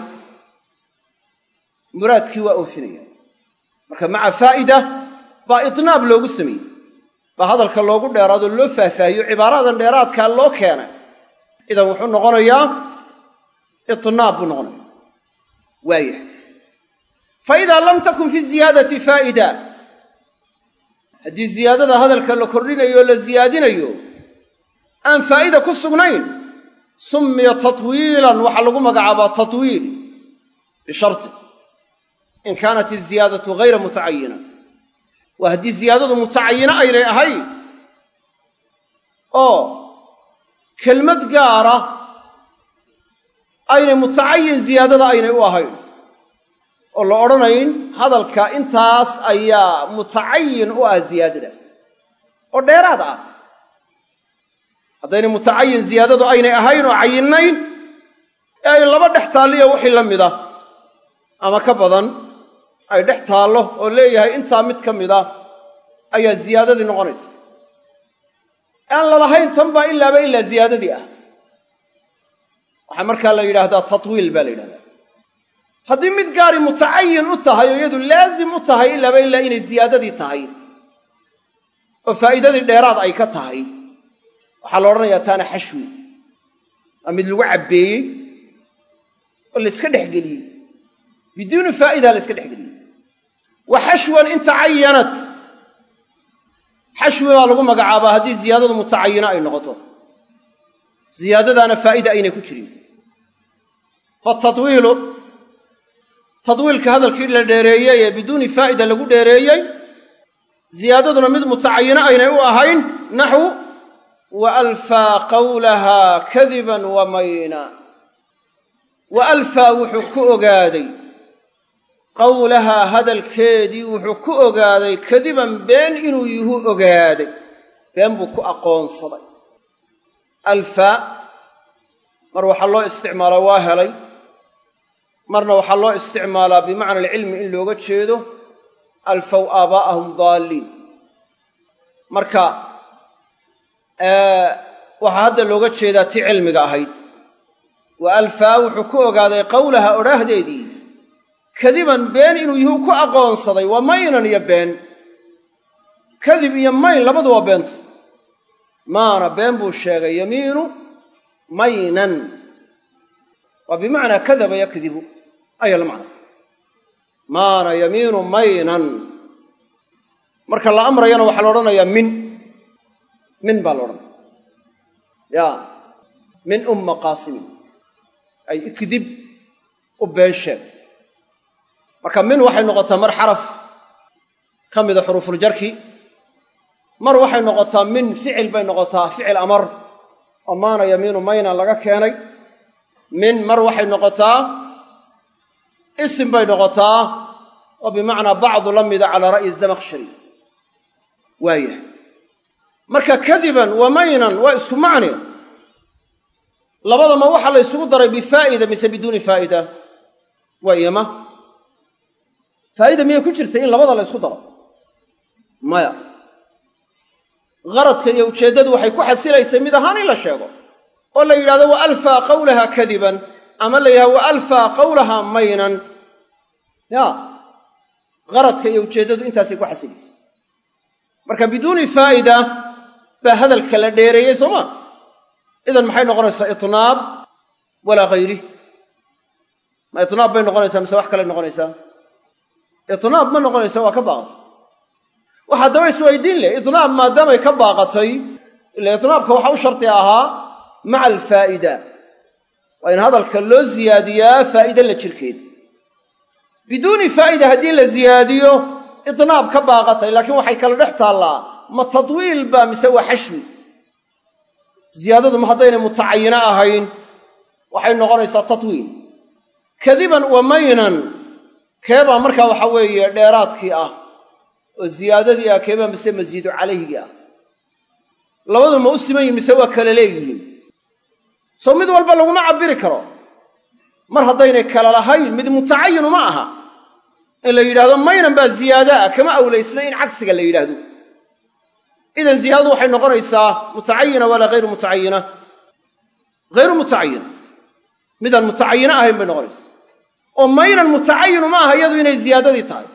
muraadkii waa oofinaya. Marka maca faa'ida baa itnaab loogu sameeyey baa hadalka loogu dheeraadoo loo faahfaahiyo cibaaradan dheeraadkaa loo keenay idan wuxuu noqonayaa itnaab buu noqonaya waayahay fa idaa lam takun fi ziyaadati faa'ida haddii ziyaadada hadalka la kordhinayo o la ziyaadinayo aan faa'ida ku sugnayn summiya tatwiilan waxaa lagu magacaabaa tatwiil bisharti in kaanat iziyaadatu hayra mutacayina waa haddii ziyaadadu mutacayino aynay ahayn oo kelmad gaara aynay mutacayin ziyaadada aynay u ahayn oo la odhanayn hadalka intaas ayaa mutacayin u ah ziyaadada. Oo dheeraad ah. Haddaynay mutacayin ziyaadadu aynay ahayn oo cayinnayn ee ay laba dhex taalliyo wixii la mid ah. Ama ka badan ay dhex taallo oo leeyahay intaa mid ka mid ah ayaa ziyaadadii noqonaysa aan lalahayn tan baa ilaaba ilaa ziyaadadii ah. Waxaa markaa la yidhaahdaa tatwiil baa la yidhahdaa haddii mid gaari mutacayin u tahay oo iyadu laazim u tahay ilaaba ilaa inay ziyaadadii tahay. Oo faa'iidadii dheeraad ay ka tahay. Waxaa la odhanayaa taana xashwi. Waa mid lagu cabbeeyey oo la yska dhexgeliyey biduuni faa'ida la yska dhexgeliyey wa xashwan in tacayanat xashwi baa lagu magacaabaa haddii ziyaadadu mutacayino ay noqoto. Ziyaadadaana faa'ida aynay ku jirin. Fatatwiilu tadwiilka hadalkii la dheereeyey ee biduuni faa'ida lagu dheereeyey ziyaadaduna mid mutacayino aynay u ahayn naxwu wa alfaa qawlahaa kadiban wa mayna. Wa alfaa wuxuu ku ogaaday qawlahaa hadalkeedii wuxuu ku ogaaday kadiban been inuu yuhu ogaaday been buu ku aqoonsaday. Alfaa mar waxaa loo isticmaalaa waa helay marna waxaa loo isticmaalaa bimacna alcilmi in looga jeedo alfaw aabaa'ahum daalliin. Marka waxaa hadda looga jeedaa ti cilmiga ahayd. Wa alfaa wuxuu ku ogaaday qawlaha odhaahdeedii kadiban been inuu yuhu ku aqoonsaday waa maynan iyo been. Kadib iyo mayn labadu waa beenta maana been buu sheegay yamiinu maynan. Waa bimacnaa kadaba yakdibu ayaa la macna. Maana yamiinu maynan. Marka la amrayana waxaa la odhanayaa min. Min baa la odhanaya. Ya. Min umma qaasimin ay ikdib u been sheeg marka min waxay noqotaa mar xaraf. Ka mida xuruufuljarki mar waxay noqotaa min ficil bay noqotaa ficil amar. Oo maana yamiinu maynan laga keenay. Min mar waxay noqotaa isim bay noqotaa oo bimacnaa bacdu la mida calaa ra'yi zamakhshari. Waayahay marka kadiban wa maynan waa isku macne labadama waxaa la ysugu daray bifaa'ida mise biduuni faa'ida. Waa iyama faa'ida miyay ku jirtay in labada la ysku daro. Maya. Gharadka iyo ujeeddadu waxay ku xasilaysay mid ahaan in la sheego. Oo la yidhahdo wa alfaa kadiban ama la yidhahdo wa alfaa qawlaha ya gharadka iyo ujeeddadu intaasay ku xasilaysay marka biduuni faa'ida baa hadalka la dheereeyey soo ma? Idan maxay noqonaysaa itnaab walaa hayri ma itnaab bay noqonaysaa mise wax kaley noqonaysaa? Itnaab ma noqonaysa waa ka baaqatay. Waxa haddaba isweydiin leh itnaab maadaamay ka baaqatay ila itnaabka waxaa u sharti ahaa maca alfaa'ida. Waa in hadalka loo ziyaadiyaa faa'ide la jirkeed biduuni faa'ida haddii la ziyaadiyo itnaab ka baaqatay laakiin waxay kala dhex taallaa ma tadwiil baa mise waa xashwi? Ziyaadadu ma haddaynay mutacayino ahayn waxay noqonaysaa tatwiil kadiban wa maynan keebaa markaa waxa weeye dheeraadkii ah oo ziyaadadii ah keebaa mise masiidu calayhigii ah. Labadu ma u siman yihiin mise waa kala leeyihiin? Soo mid walba laguma cabbiri karo. Mar haddaynay kala lahayn mid mutacayinu ma aha in la yidhahdo maynan baa ziyaada ah kama awlaysna in cagsiga la yidhaahdo. Idan ziyaadadu waxay noqonaysaa mutacayina walaa hayru mutacayina. Hayru mutacayina. Midaan mutacayino ahayn bay noqonaysaa. Oo maynan mutacayinu ma aha iyadu inay ziyaadadii tahay.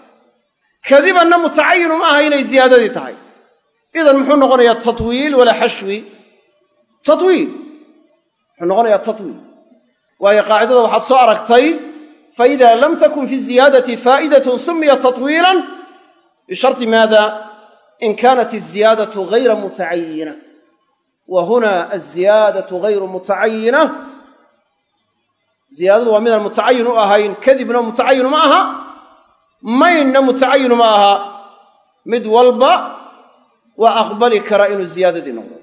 Kadibanna mutacayinu ma aha inay ziyaadadii tahay. Idan muxuu noqonayaa tatwiil walaa xashwi. Tatwiil. Muxuu noqonayaa tatwiil. Waayo qaacidada waxaad soo aragtay faida lam takun fi ziyaadati faa'idatun sumiya tatwiilan bisharti maada in kaanat aziyaadatu gayra mutacayina wa huna aziyaadatu gayru mutacayina ziyaadadu waa midaan mutacayin u ahayn kadibna mutacayinu ma aha maynna mutacayinu ma aha mid walba waa aqbali karaa inuu ziyaadadii noqdo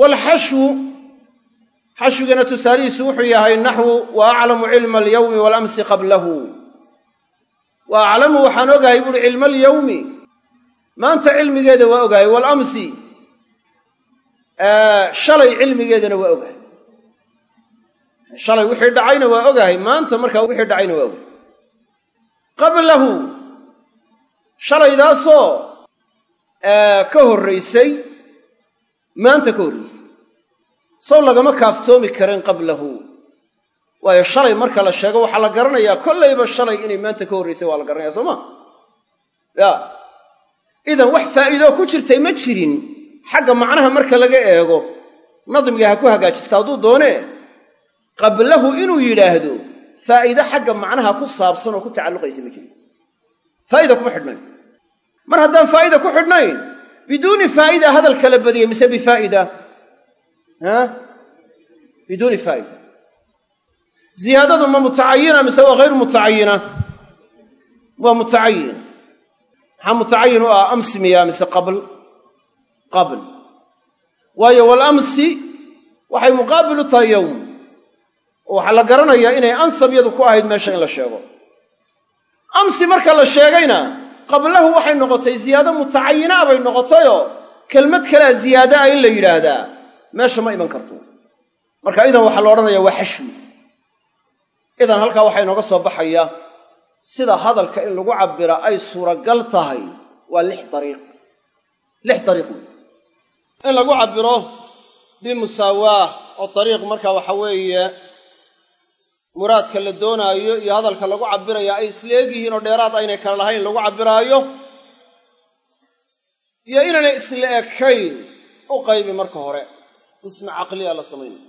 waalxashwu xashwigana tusaalihiisu wuxuu yahay naxwu wa aclamu cilma alyawmi waalamsi qablahu. Wa aclamu waxaan ogahay buuhi cilma alyawmi. Maanta cilmigeeda waa ogahay waalamsi shalay cilmigeedana waa ogahay. Shalay wixii dhacayna waa ogahay maanta markaa wixii dhacayna waa ogahay. Qablahu shalaydaasoo ka horraysay maanta ka horraysay sow lagama kaaftoomi karin qablahu. Waayo shalay marka la sheego waxaa la garanayaa kollayba shalay inay maanta ka horraysay waa la garanaya soo ma? Ya. Idan wax faa'iidoo ku jirtay ma jirin. Xagga macnaha marka laga eego nadmiga ha ku hagaajista hadduu doonee qablahu inuu yidhaahdo faa'iide xagga macnaha ku saabsan oo ku tacalluqaysa ma jirin. Faa'ida kuma xidhnayn. Mar haddaan faa'ida ku xidhnayn biduuni faa'ida hadalka la badiyey mise bifaa'ida biduuni faa'ida ziyaadadu ma mutacayina mise waa hayru mutacayina waa mutacayina maxaa mutacayin u ah amsi miyaa mise qabl qabl waayo waalamsi waxay muqaabil u tahay yowm oo waxaa la garanayaa inay ansab yadu ku ahayd meesha in la sheego amsi marka la sheegayna qablahu waxay noqotay ziyaado mutacayinaa bay noqotayoo kelmad kalea ziyaada ah in la yidhaahdaa meesha ma iman karto. Marka idan waxaa la odhanayaa waa xashwi. Idan halkaa waxaa inooga soo baxaya sida hadalka in lagu cabbira ay suuragal tahay waa lix dariiq. Lix dariiq wey. In lagu cabbiro bimusaawaah oo dariiq marka waxa weeye muraadka la doonaayo iyo hadalka lagu cabbiraya ay isleeg yihiin oo dheeraad aynay kala lahayn lagu cabbiraayo iyo inaanay isla ekayn u qaybi marka hore qismi caqliya la samaynaya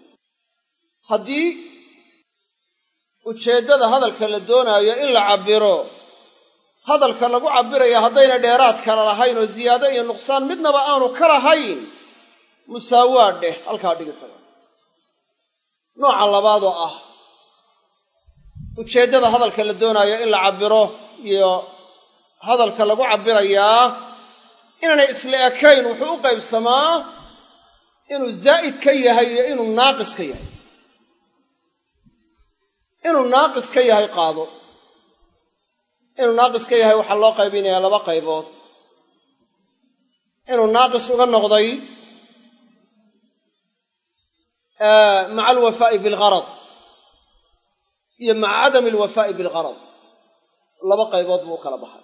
haddii ujeeddada hadalka la doonaayo in la cabbiro hadalka lagu cabbiraya haddayna dheeraad kala lahayn oo ziyaado iyo nuqsaan midnaba aanu ka lahayn musaawaad dheh halkaa dhigisaga nooca labaadoo ah ujeeddada hadalka la doonaayo in la cabbiro iyo hadalka lagu cabbirayaa inaanay isla ekayn wuxuu u qaybsamaa inuu zaa'id ka yahay iyo inuu naaqis ka yahay. Inuu naaqis ka yahay qaado. Inuu naaqis ka yahay waxaa loo qaybinayaa laba qaybood. Inuu naaqis uga noqday maca alwafaa'i bilgharad iyo maca cadami alwafaa'i bilgharad. Laba qaybood buu u kala baxay.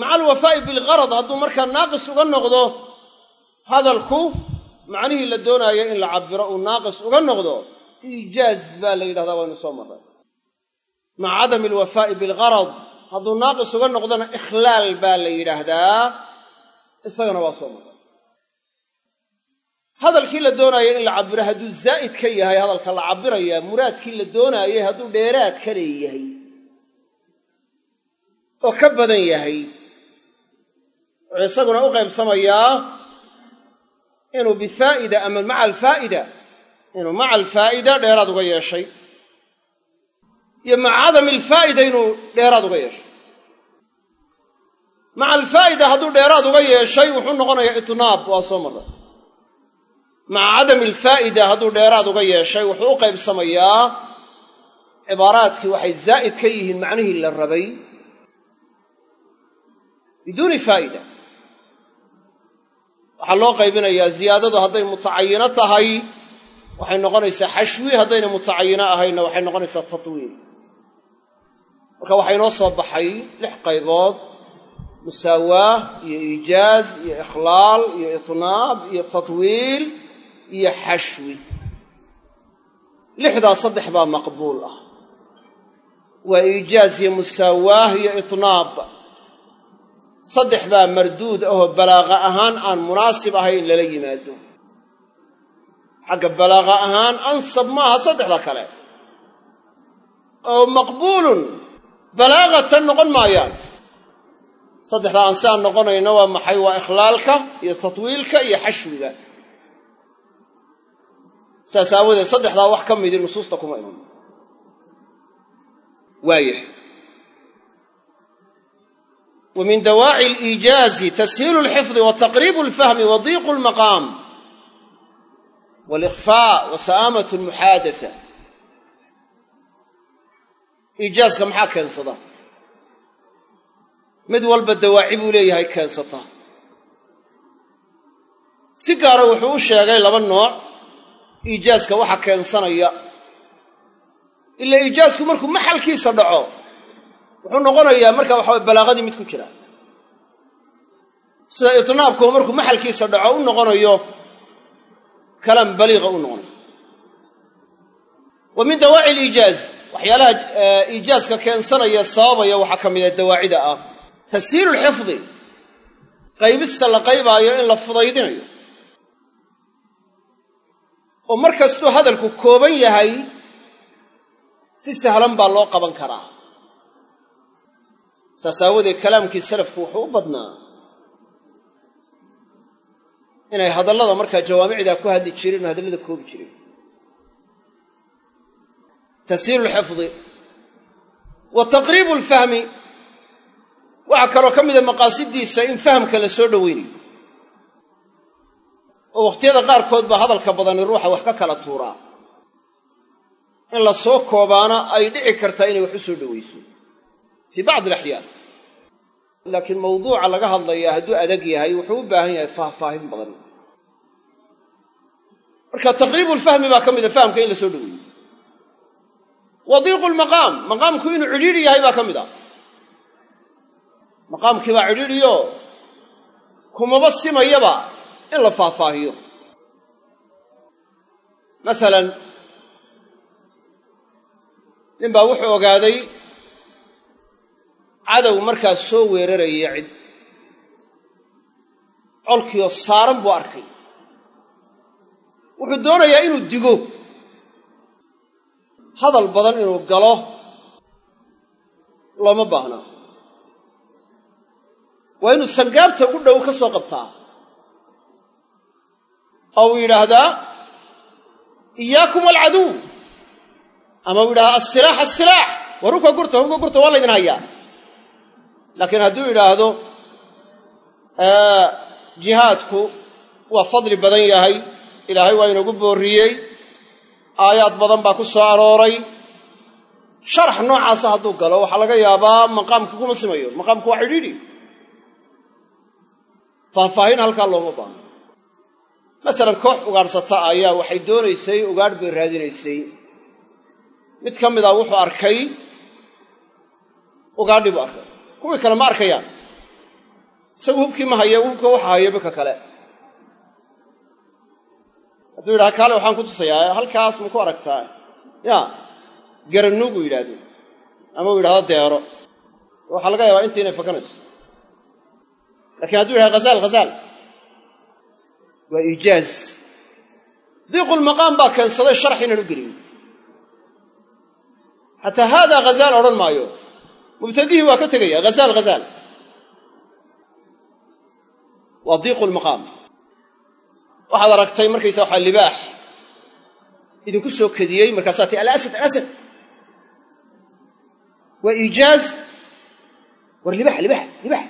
Maca alwafaa'i bilgharad hadduu markaa naaqis uga noqdo hadalku macnihii la doonaayo in la cabbiro uu naaqis uga noqdo iijaaz baa la yidhahdaa waynu soo marray. Maca cadami alwafaa'i bilgharad hadduu naaqis uga noqdona ikhlaal baa la yidhaahdaa isagana waa soo marray. Hadalkii la doonaayo in la cabbiro hadduu zaa'id ka yahay hadalka la cabbirayaa muraadkii la doonaayay hadduu dheeraad ka leeyahay oo ka badan yahay wuxuu isaguna u qaybsamayaa inuu bifaa'ida ama maca alfaa'ida inuu maca alfaa'ida dheeraad uga yeeshay iyo maca cadami alfaa'ida inuu dheeraad uga yeeshay. Maca alfaa'ida hadduu dheeraad uga yeeshay wuxuu noqonayaa itnaab waa soo marray. Maca cadami alfaa'ida hadduu dheeraad uga yeeshay wuxuu u qaybsamayaa cibaaraadkii waxay zaa'id ka yihiin macnihii la rabay biduuni faa'ida waxaa loo qaybinayaa ziyaadadu hadday mutacayino tahay waxay noqonaysaa xashwi haddayna mutacayino ahayna waxay noqonaysaa tatwiil. Marka waxaa inoo soo baxay lix qaybood musaawaah iyo iijaaz iyo ikhlaal iyo itnaab iyo tatwiil iyo xashwi. Lixdaa saddex baa maqbuul ah. Waa iijaaz iyo musaawaah iyo itnaab saddex baa marduud ahoo balaaqa ahaan aan munaasib ahayn lala yimaado. Xagga balaaqa ahaan ansab maaha saddexda kale. Oo maqbuulun balaagatan noqon maayaan. Saddexdaa aan siaan noqonayno waa maxay? Waa ikhlaalka iyo tatwiilka iyo xashwiga. Saas aawadeed saddexdaa wax ka midi nusuusta kuma iman. Waayah wa min dawaaci aliijaazi tashiilu alxifdi wa taqriibu alfahmi wa diiqu almaqaam waalikhfaa wa sa'aamat almuxaadasa. Iijaaska maxaa keensada? Mid walba dawaaci buu leeyahay keensata. Si gaara wuxuu u sheegay laba nooc iijaaska waxa keensanaya. Ilaa iijaasku markuu maxalkiisa dhaco wuxuu noqonayaa marka waxaway balaaqadii mid ku jira. Sida itnaabkuba markuu maxalkiisa dhaco u noqonayo kalaam baliiqa u noqonayo. Wa min dawaaci aliijaaz waxyaalaha iijaaska keensanaya sababaya waxaa ka mida dawaacida ah. Tashiilu lxifdi qaybista la qaybaayo in la fudaydinayo. Oo mar kastuu hadalku kooban yahay si sahlan baa loo qaban karaa saas aawadeed kalaamkii salafku wuxuu u badnaa. Inay hadallada markaa jawaamicdaa ku hadli jireen oo hadallada koobi jireen tashiilu lxifdi wa taqriibu alfahmi waxaa kaloo ka mida maqaasidiisa in fahamka la soo dhoweynayo. Oo wakhtiyada qaarkood baa hadalka badani ruuxa wax ka kala tuuraa. In la soo koobaana ay dhici kartaa inay wax u soo dhowayso fii bacdi alaxyaan laakiin mawduuca laga hadlayaa hadduu adag yahay wuxuu u baahan yahay faahfaahin badan marka taqriibu lfahmi baa ka mida fahamka in la soo dhoweeyo wa diiqu lmaqaam maqaamku inuu cidhiidhi yahay baa ka mid ah maqaamkii baa cidhiidhiyo kumaba simayaba in la faahfaahiyo masalan nin baa wuxuu ogaaday cadow markaas soo weeraraya cid. Colkiioo saaran buu arkay. Wuxuu doonayaa inuu digo. Hadal badan inuu galo looma baahnaa waa inuu sangaabta ugu dhow ka soo qabtaa. Oo uu yidhaahdaa iyaakum alcaduw ama uu yidhahdaa assilaax assilaax. War hubka gurta hubka gurta waa laydin hayaa laakiin hadduu yidhaahdo jihaadku waa fadli badan yahay. Ilaahay waa inagu boorriyey. Aayaad badan baa ku soo arooray. Sharax noocaasa hadduu galo waxaa laga yaabaa maqaamku kuma simayo. Maqaamku waa cidhiidhi faahfaahin halkaa looma baahno masalan koox ugaadhsata ayaa waxay doonaysay ugaadh bay raadinaysay. Mid ka mida wuxuu arkay ugaadhi buu arkay kuwii kale ma arkayaan isagu hubkii ma haya hubka waxa haya bika kale. Hadduu yidhaha kaale waxaan ku tusayaa halkaas ma ku aragtaa? Ya garanuugu yidhaahdo. Ama uu yidhahdo deero. Waxaa laga yaabaa intii inay fakanayso. Lakiin hadduu yidhahdo hazaal hazaal waa iijaaz diiqulmaqaam baa keensaday sharx inaan u gelin. Xataa haadaa hazaal odhan maayo mubtadihii waa ka tegaya hazaal hazaal waa diiqu lmaqaam waxaad aragtay markaysa waxaa libaax idinku soo kediyey markaasaa tii alasad alasad waa iijaaz war libax libax libax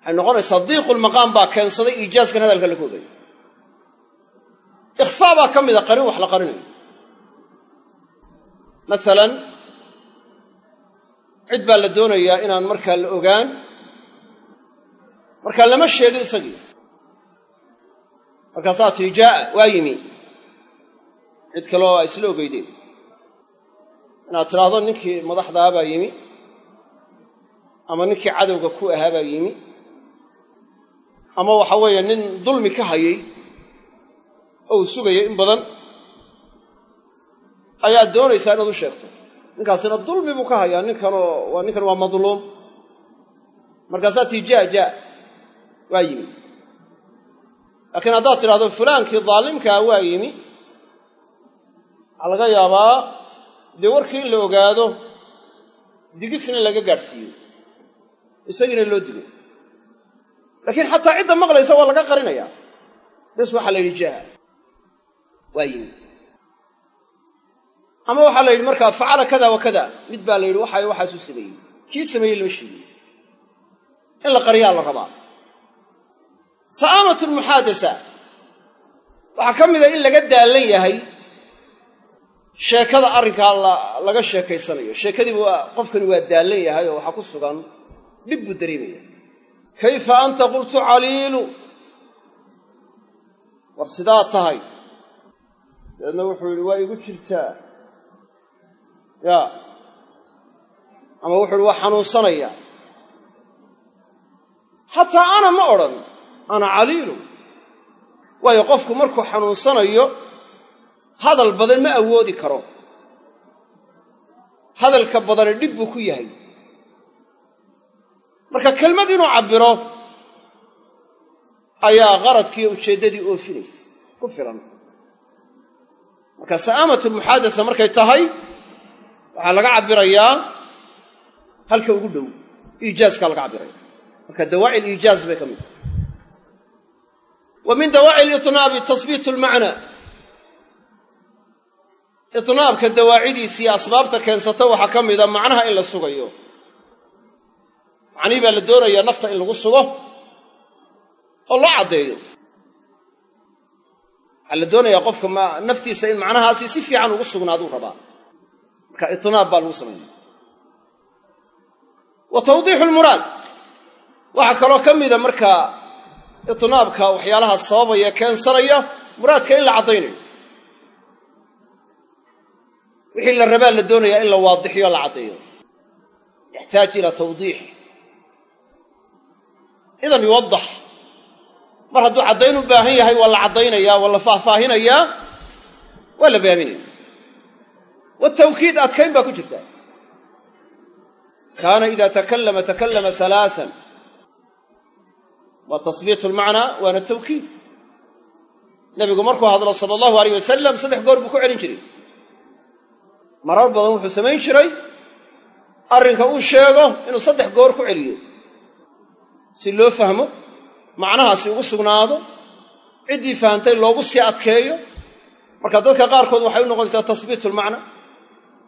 waxay noqonaysaa diiqu lmaqaam baa keensaday iijaazkan hadalka la koobayo ikhfaa baa ka mida qarin wax la qarinayo masalan cid baa la doonayaa inaan markaa la ogaan. Markaa lama sheegin isagii. Markaasaa tii jaa'a waa yimi. Cid kaleo a isla ogeydeen. Inaad tidhaahdo ninkii madaxdaa baa yimi. Ama ninkii cadowga ku ahaa baa yimi. Ama waxa weeye nin dulmi ka hayay oo uu sugayay in badan. Ayaad doonaysaa inaad u sheegto ninkaasina dulmi buu ka hayaa ninkanoo waa ninkan waa madluum. Markaasaa tii jaa jaa waa yimi. Laakiin haddaad tidhahdo fulaankii daalimkaa waa yimi waxaa laga yaabaa dee warkii in la ogaado digisna laga gaadhsiiyo isagiina loo digo. Laakiin xataa cidda maqlaysa waa laga qarinayaa. Bes waxaa la yidhi jaa waa yimi ama waxaa la yidhi markaa facala kada wa kada mid baa la yidhi waxa waxaasuu sameeyey kii sameeyey lama sheegin. In la qariyaa la rabaa. Sa'aamatu lmuxaadasa waxaa ka mida in laga daallan yahay sheekada arrinkaa laga sheekaysanayo. Sheekadiiba waa qofkani waa daallan yahay oo waxaa ku sugan dhib buu dareemaya kayfa anta qultu caliilu? War sidaa tahay. Dabeedna wuxuu yidhi waa igu jirtaa ya. Ama wuxuu yidhi waa xanuunsanaya. Xataa ana ma odhan ana caliilu. Waayo qofku markuu xanuunsanayo hadal badan ma awoodi karo. Hadalka badani dhib buu ku yahay. Marka kelmad inuu cabbiro ayaa qaradkiiyo ujeeddadii oofinaysa. Ku filan. Marka sa'aamatu lmuxaadasa markay tahay waxaa laga cabbirayaa halka ugu dhow. Iijaaskaa laga cabbiraya. Marka dawaaci liijaaz bay ka mid tahay. Wa min dawaaci litnaabi tasbiitu lmacnaa itnaabka dawaacidiisiiyo asbaabta keensata waxaa ka mida macnaha in la sugayo. Macnihii baa la doonayaa nafta in lagu sugo oo loo caddeeyo. Waxaa la doonayaa qofka naftiisa in macnahaasi si fiican ugu sugnaaduu rabaa marka itnaab baa lagu samaynaya wa tawdiixu lmuraad waxaa kaloo ka mida markaa itnaabka waxyaalaha sababaya keensanaya muraadka in la caddaynayo. Wixii la rabaa la doonayaa in la waadixiyo la caddeeyo. Yaxtaaj ilaa tawdiix idan yuwaddax. Mar hadduu caddayn u baahan yahay waa la caddaynayaa waa la faahfaahinayaa waa la baaminaya watawkiid adkayn baa ku jirta. Kaana ida takallama takallama halaasan waa tasbiit lmacnaa waana tawkiid. Nebigu markuu hadlo sala allahu alayh wasalam saddex goor buu ku celin jiray. Marar badan wuxuu samayn jiray arrinka uu sheego inuu saddex goor ku celiyo. Si loo fahmo macnahaasi ugu sugnaado ciddii fahamtay loogu sii adkeeyo. Marka dadka qaarkood waxay u noqonaysaa tasbiit lmacna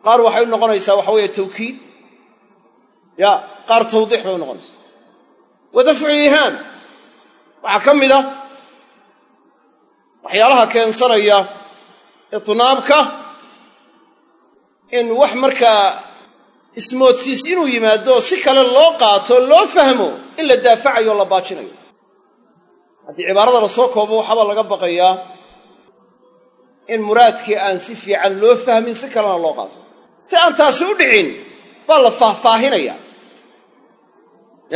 qaar waxay u noqonaysaa waxa weeye tawkiid. Ya qaar tawdiix bay u noqonaysaa. Wa dafcu iihaam waxaa ka mid a waxyaalaha keensanaya itnaabka in wax markaa ismoodsiis inuu yimaado si kale loo qaato loo fahmo in la daafacayo o la baajinayo. Haddii cibaarada la soo koobo waxaaba laga baqayaa in muraadkii aan si fiican loo fahmin si kalena loo qaato si aan taasi u dhicin baa la faahfaahinaya.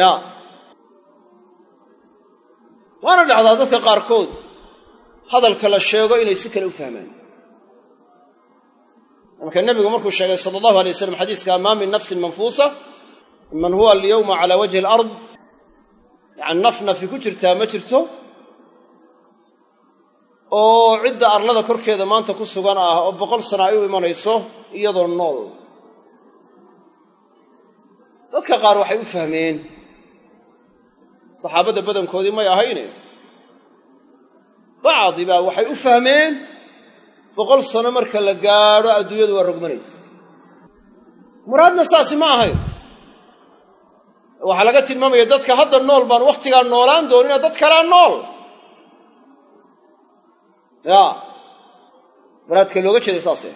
Ya. Waana dhacdaa dadka qaarkood hadalka la sheego inay si kale u fahmaan. Marka nebigu markuu sheegay sala allahu alay waslam xadiiska maa min nafsin manfuusa man huwa alyawma cala wajhi alard. Yacani naf nafi ku jirtaa ma jirto oo cidda arlada korkeeda maanta ku sugan ah oo boqol sana ay u imanayso iyadoo nool. Dadka qaar waxay u fahmeen saxaabadda badankoodii may ahayne bacdi baa waxay u fahmeen boqol sano marka la gaadho adduunyadu waa rogmanaysa muraadna saasi ma ahayn. Waxaa laga tilmaamaya dadka hadda nool baan wakhtigaa noolaan doonina dad kalaa nool ya muraadka looga jeeda saase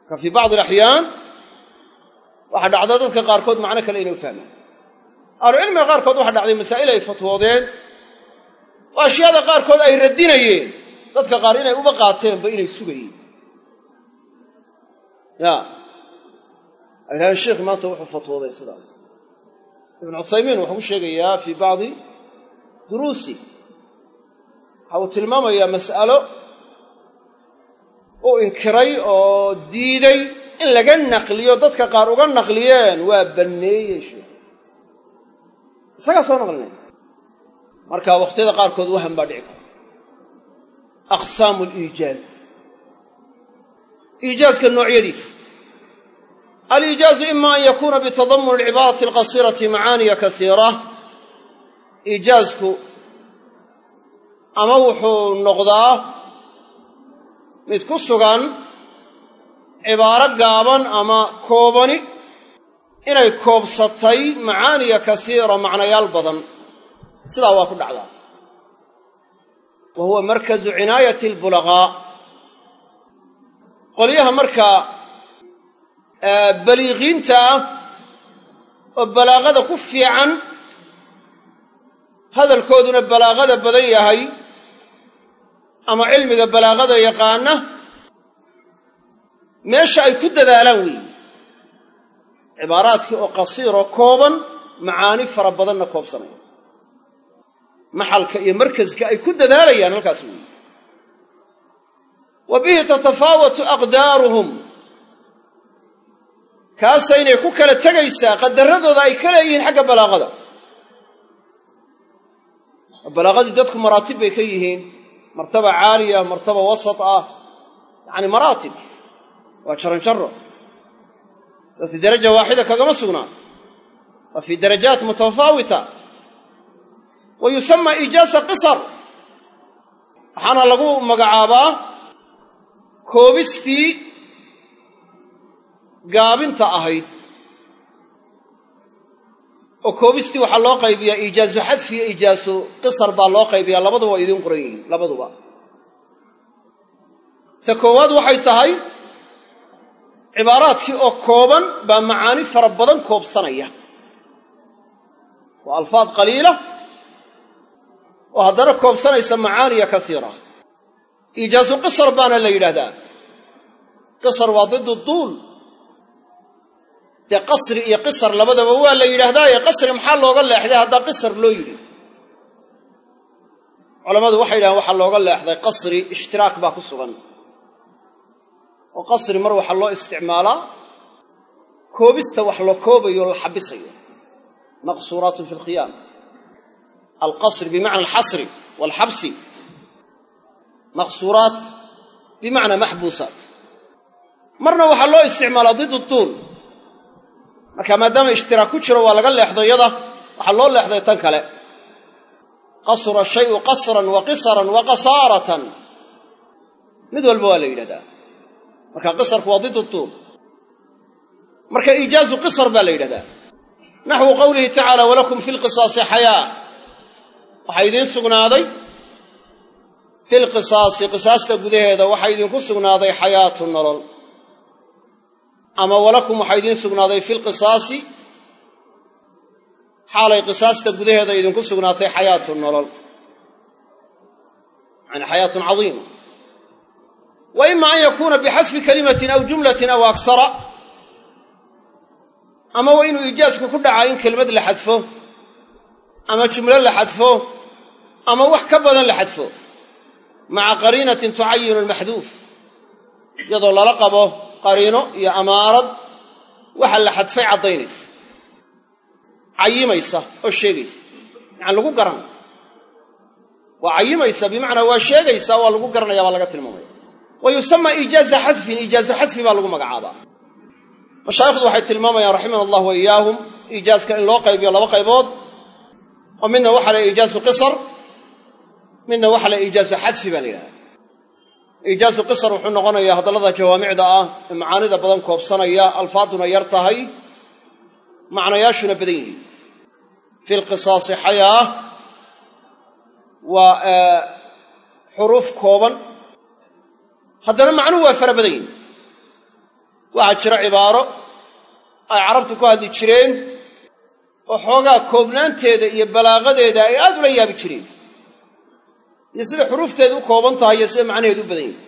marka fii bacdi alaxyaan waxaa dhacda dadka qaarkood macno kale inay u fahmaan. Ahlucilmiga qaarkood waxaa dhacday masaa'il ay fatwoodeen. Oo ashyaada qaarkood ay radinayeen. Dadka qaar inay uba qaateenba inay sugayeen. Ya. Ayhahan sheikh maanta wuxuu fatwooday sidaas. Ibnu cuthaymiin wuxuu ku sheegayaa fii bacdi duruusi waxa uu tilmaamayaa mas'alo uu inkiray oo diiday in laga naqliyo dadka qaar uga naqliyeen waa banneeyey sheikh. Isagaa soo naqlinay marka wakhtiyada qaarkood wahan baa dhici kara. Aqsaamu liijaaz iijaazka noocyadiisa aliijaazu ima an yakuuna bitadamun alcibaarati alqasirati macaaniya kasiira. Iijaazku ama wuxuu noqdaa mid ku sugan cibaaro gaaban ama koobani inay koobsatay macaaniya kasiira macnayaal badan. Sidaa waa ku dhacdaa. Wa huwa markazu cinaayati albulaqaa qolyaha markaa baliiqiinta ah oo balaaqada ku fiican hadalkooduna balaaqada badan yahay ama cilmiga balaaqada yaqaana meesha ay ku dadaalaan weeye. Cibaaraadkii oo qasiiroo kooban macaani fara badanna koobsanaya maxalka iyo markaska ay ku dadaalayaan halkaas weeye. Wa bihi tatafaawatu aqdaaruhum. Kaasaynay ku kala tegaysaa qadaradooda ay ka leeyihiin xagga balaaqada. Balaaqadii dadku maraatib bay ka yihiin martaba caaliya martaba wasat ah yacani maraatib waa jaranjaro dadki daraja waaxida kagama sugnaa. Waa fii darajaat mutafaawita. Wa yusama iijaaza qisar. Waxaana lagu magacaabaa koobistii gaabinta ahayd oo koobistii waxaa loo qaybiyaa iijaazu xadfi iyo iijaasu qisar baa loo qaybiyaa labaduba waa idiin qoran yihiin labaduba. Ta koowaad waxay tahay cibaaraadkii oo kooban baa macaani fara badan koobsanaya. Waa alfaad qaliila oo haddana koobsanaysa macaaniya kasiira. Iijaasu qisar baana la yidhaahdaa. Qisar waa didu duul dee qasri iyo qisar labadaba waa la yidhaahdaaye qasri maxaa looga leexday haddaa qisar loo yidhi? Culammadu waxay yidhahdeen waxaa looga leexday qasri ishtiraak baa ku sugan. Oo qasri mar waxaa loo isticmaalaa koobista wax la koobayo la xabisayo. Maqsuuraatun fi lkhiyaam alqasri bimacna alxasri waalxabsi maqsuuraat bimacnaa maxbuusaat. Marna waxaa loo isticmaalaa did duul marka maadaama ishtiraak ku jiro waa laga leexdo yada waxaa loo leexday tan kale. Qasura shayu qasran wa qisaran wa qasaaratan mid walba waa la yidhahdaa. Marka qisarku waa did tuul marka iijaazu qisar baa la yidhahdaa. Naxwu qowlihi tacaala walakum fi lqisaasi xayaa waxaa idiin sugnaaday fi lqisaasi qisaasta gudaheeda waxaa idinku sugnaaday xayaatu nolol ama walakum waxaa idiin sugnaaday fi lqisaasi xaalay qisaasta gudaheeda idinku sugnaatay xayaatu nolol. Yani xayaatun cadiima wa ima an yakuuna bixadfi kalimatin aw jumlatin aw aksara ama waa inuu iijaasku ku dhacaa in kelmad la xadfo ama jumlo la xadfo ama wax ka badan la xadfo. Maca qariinatin tucayinu almaxduuf iyadoo lala qabo qariino iyo amaarad waxa la xadfay caddaynaysa. Cayimaysa oo sheegaysa. Yacani lagu garan. Waa cayimaysa bimacnaa waa sheegaysaa waa lagu garanaya baa laga tilmaamaya. Wa yusama iijaaza xadfin iijaazu xadfi baa lagu magacaabaa mashaayikhdu waxay tilmaamayaan raximana allah wa iyaahum iijaaska in loo qaybiyo laba qaybood. Oo midna waxa la iijaazu qisar midna waxa la iijaazu xadfi baa la yidhahda iijaazu qisar wuxuu noqonayaa hadallada jawaamicda ah ee macaanida badan koobsanaya alfaaduna yar tahay macnayaashuna badan yihiin. Fi lqisaasi xayaa waa xuruuf kooban. Haddana macnuhu waa fara badan yihiin waxaa jira cibaaro ay carabtu ku hadli jireen oo xoogaa koobnaanteeda iyo balaaqadeeda ay aad ula yaabi jireen iyo sida xuruufteedu u kooban tahay iyo sida macnaheedu u badan yihiin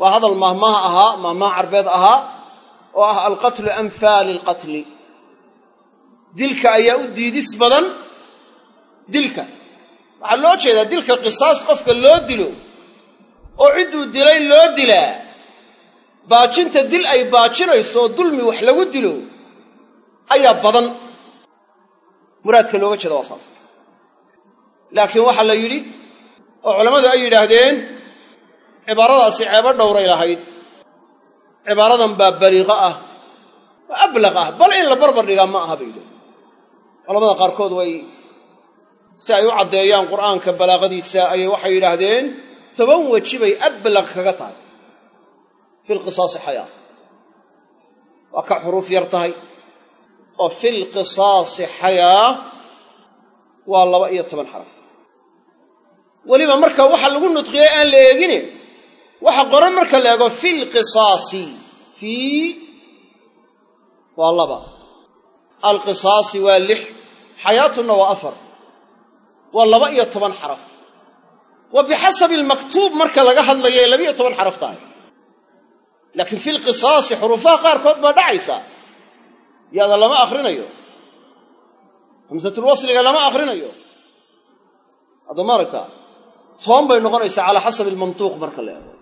waa hadal mahmaha ahaa mahmaha carbeed ahaa oo ah alqatlu anfaa lilqatli dilka ayaa u diidis badan dilka. Waxaa loo jeedaa dilka qisaas qofka loo dilo oo cidduu dilay loo dilaa. Baajinta dil ay baajinayso oo dulmi wax lagu dilo ayaa badan. Muraadka looga jeeda waa saas laakiin waxaa la yidhi oo culammadu ay yidhaahdeen cibaaradaasi ceebo dhowray lahayd. Cibaaradan baa baliiqo ah oo ablaq ah bal in la barbar dhigaa ma aha bay yidhahdeen culamada qaarkood way si ay u caddeeyaan qur'aanka balaaqadiisa ayay waxay yidhaahdeen toban weji bay ablaq kaga tahay filqisaasi xayaa waa ka xuruuf yar tahay oo filqisaasi xayaa waa laba iyo toban xaraf weliba marka waxa lagu nudqiyey aan la eegine waxa qoran marka la eego filqisaasi fii waa laba. Alqisaasi waa lix xayaatunna waa afar. Waa laba iyo toban xaraf. Wa bixasabi almaktuub marka laga hadlayo ay labiiyo toban xaraf tahay. Laakiin fi lqisaasi xuruufaha qaarkood baa dhacaysa. Yaada lama akhrinayo. Hamsatulwasliga lama akhrinayo. Hadda ma aragtaa toban bay noqonaysaa calaa xasabi almantuuq marka la eego.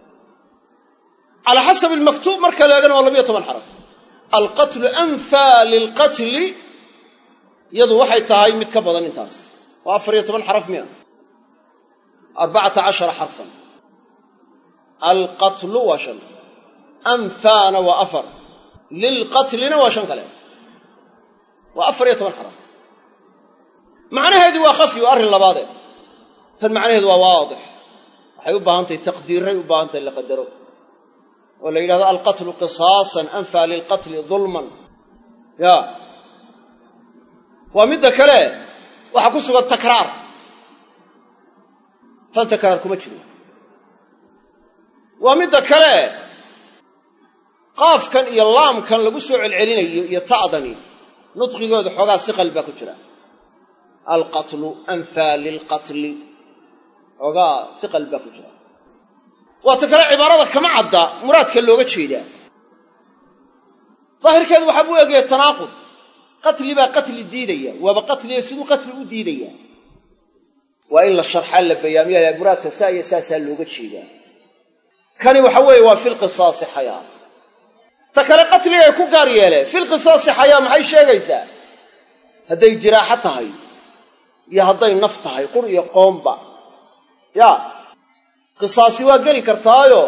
Calaa xasabi almaktuub marka la eegana waa labiyo toban xaraf. Alqatlu anfaa lilqatli iyadu waxay tahay mid ka badan intaas. Waa afar iyo toban xaraf miya. Arbacata cashara xarfan. Alqatlu waa shan. Anfaana waa afar. Lilqatlina waa shan kale. Waa afar iyo toban xaraf. Macnaheedu waa khafyi arrin labaade tan macnaheedu waa waadix. Waxay u baahan tahay taqdiiray u baahan tahay la qadaro. Oo la yidhahdo alqatlu qisaasan anfaa lilqatli dulman ya. Waa midda kale waxaa ku sugan takraar. Tan takraar kuma jiro. Waa midda kale qaafkan iyo laamkan lagu soo celcelinayo iyo ta'dani nudqigooda xoogaa siqal baa ku jira. Alqatlu anfaa lilqatli xoogaa siqal baa ku jira. Waata kale cibaarada kama cadda muraadka looga jeedaa. Daahirkeedu waxaa buu eegaya tanaaqud. Qatli baa qatli diidaya waaba qatliga siduu qatli u diidaya. Waa in la sharxaa la bayaamiya muraadka saa iyo saasaa looga jeedaa. Kani waxa weeye waa filqisaasi xayaa. Ta kale qatligay ku gaar yeeleen filqisaasi xayaa maxay sheegaysaa? Hadday jiraaxo tahay iyo hadday naf tahay qur iyo qoomba ya qisaasi waa geli kartaayo.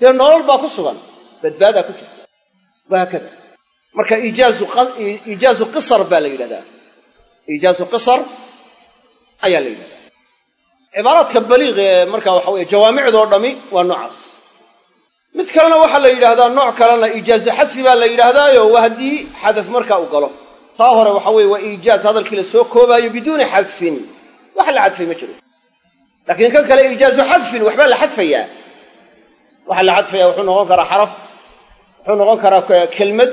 Dee nolol baa ku sugan badbaadaa ku jirta. Wahaakada marka iijaazu qisar baa la yidhahdaa. Iijaazu qisar ayaa la yidhahdaa. Cibaaraadka baliiq ee marka waxa weye jawaamicdoo dhami waa noocaas. Mid kalena waxaa la yidhahdaa nooc kalena iijaazu xadfi baa la yidhaahdaayo waa haddii xadaf marka u galo. Taa hore waxa weye waa iijaaz hadalkii la soo koobaayo biduuni xadfin. Wax la xadfay ma jiro laakiin kan kale iijaazu xadfin waxbaa la xadfayaa waxaa la xadfayaa wuxuu noqon karaa xaraf wuxuu noqon karaa kelmad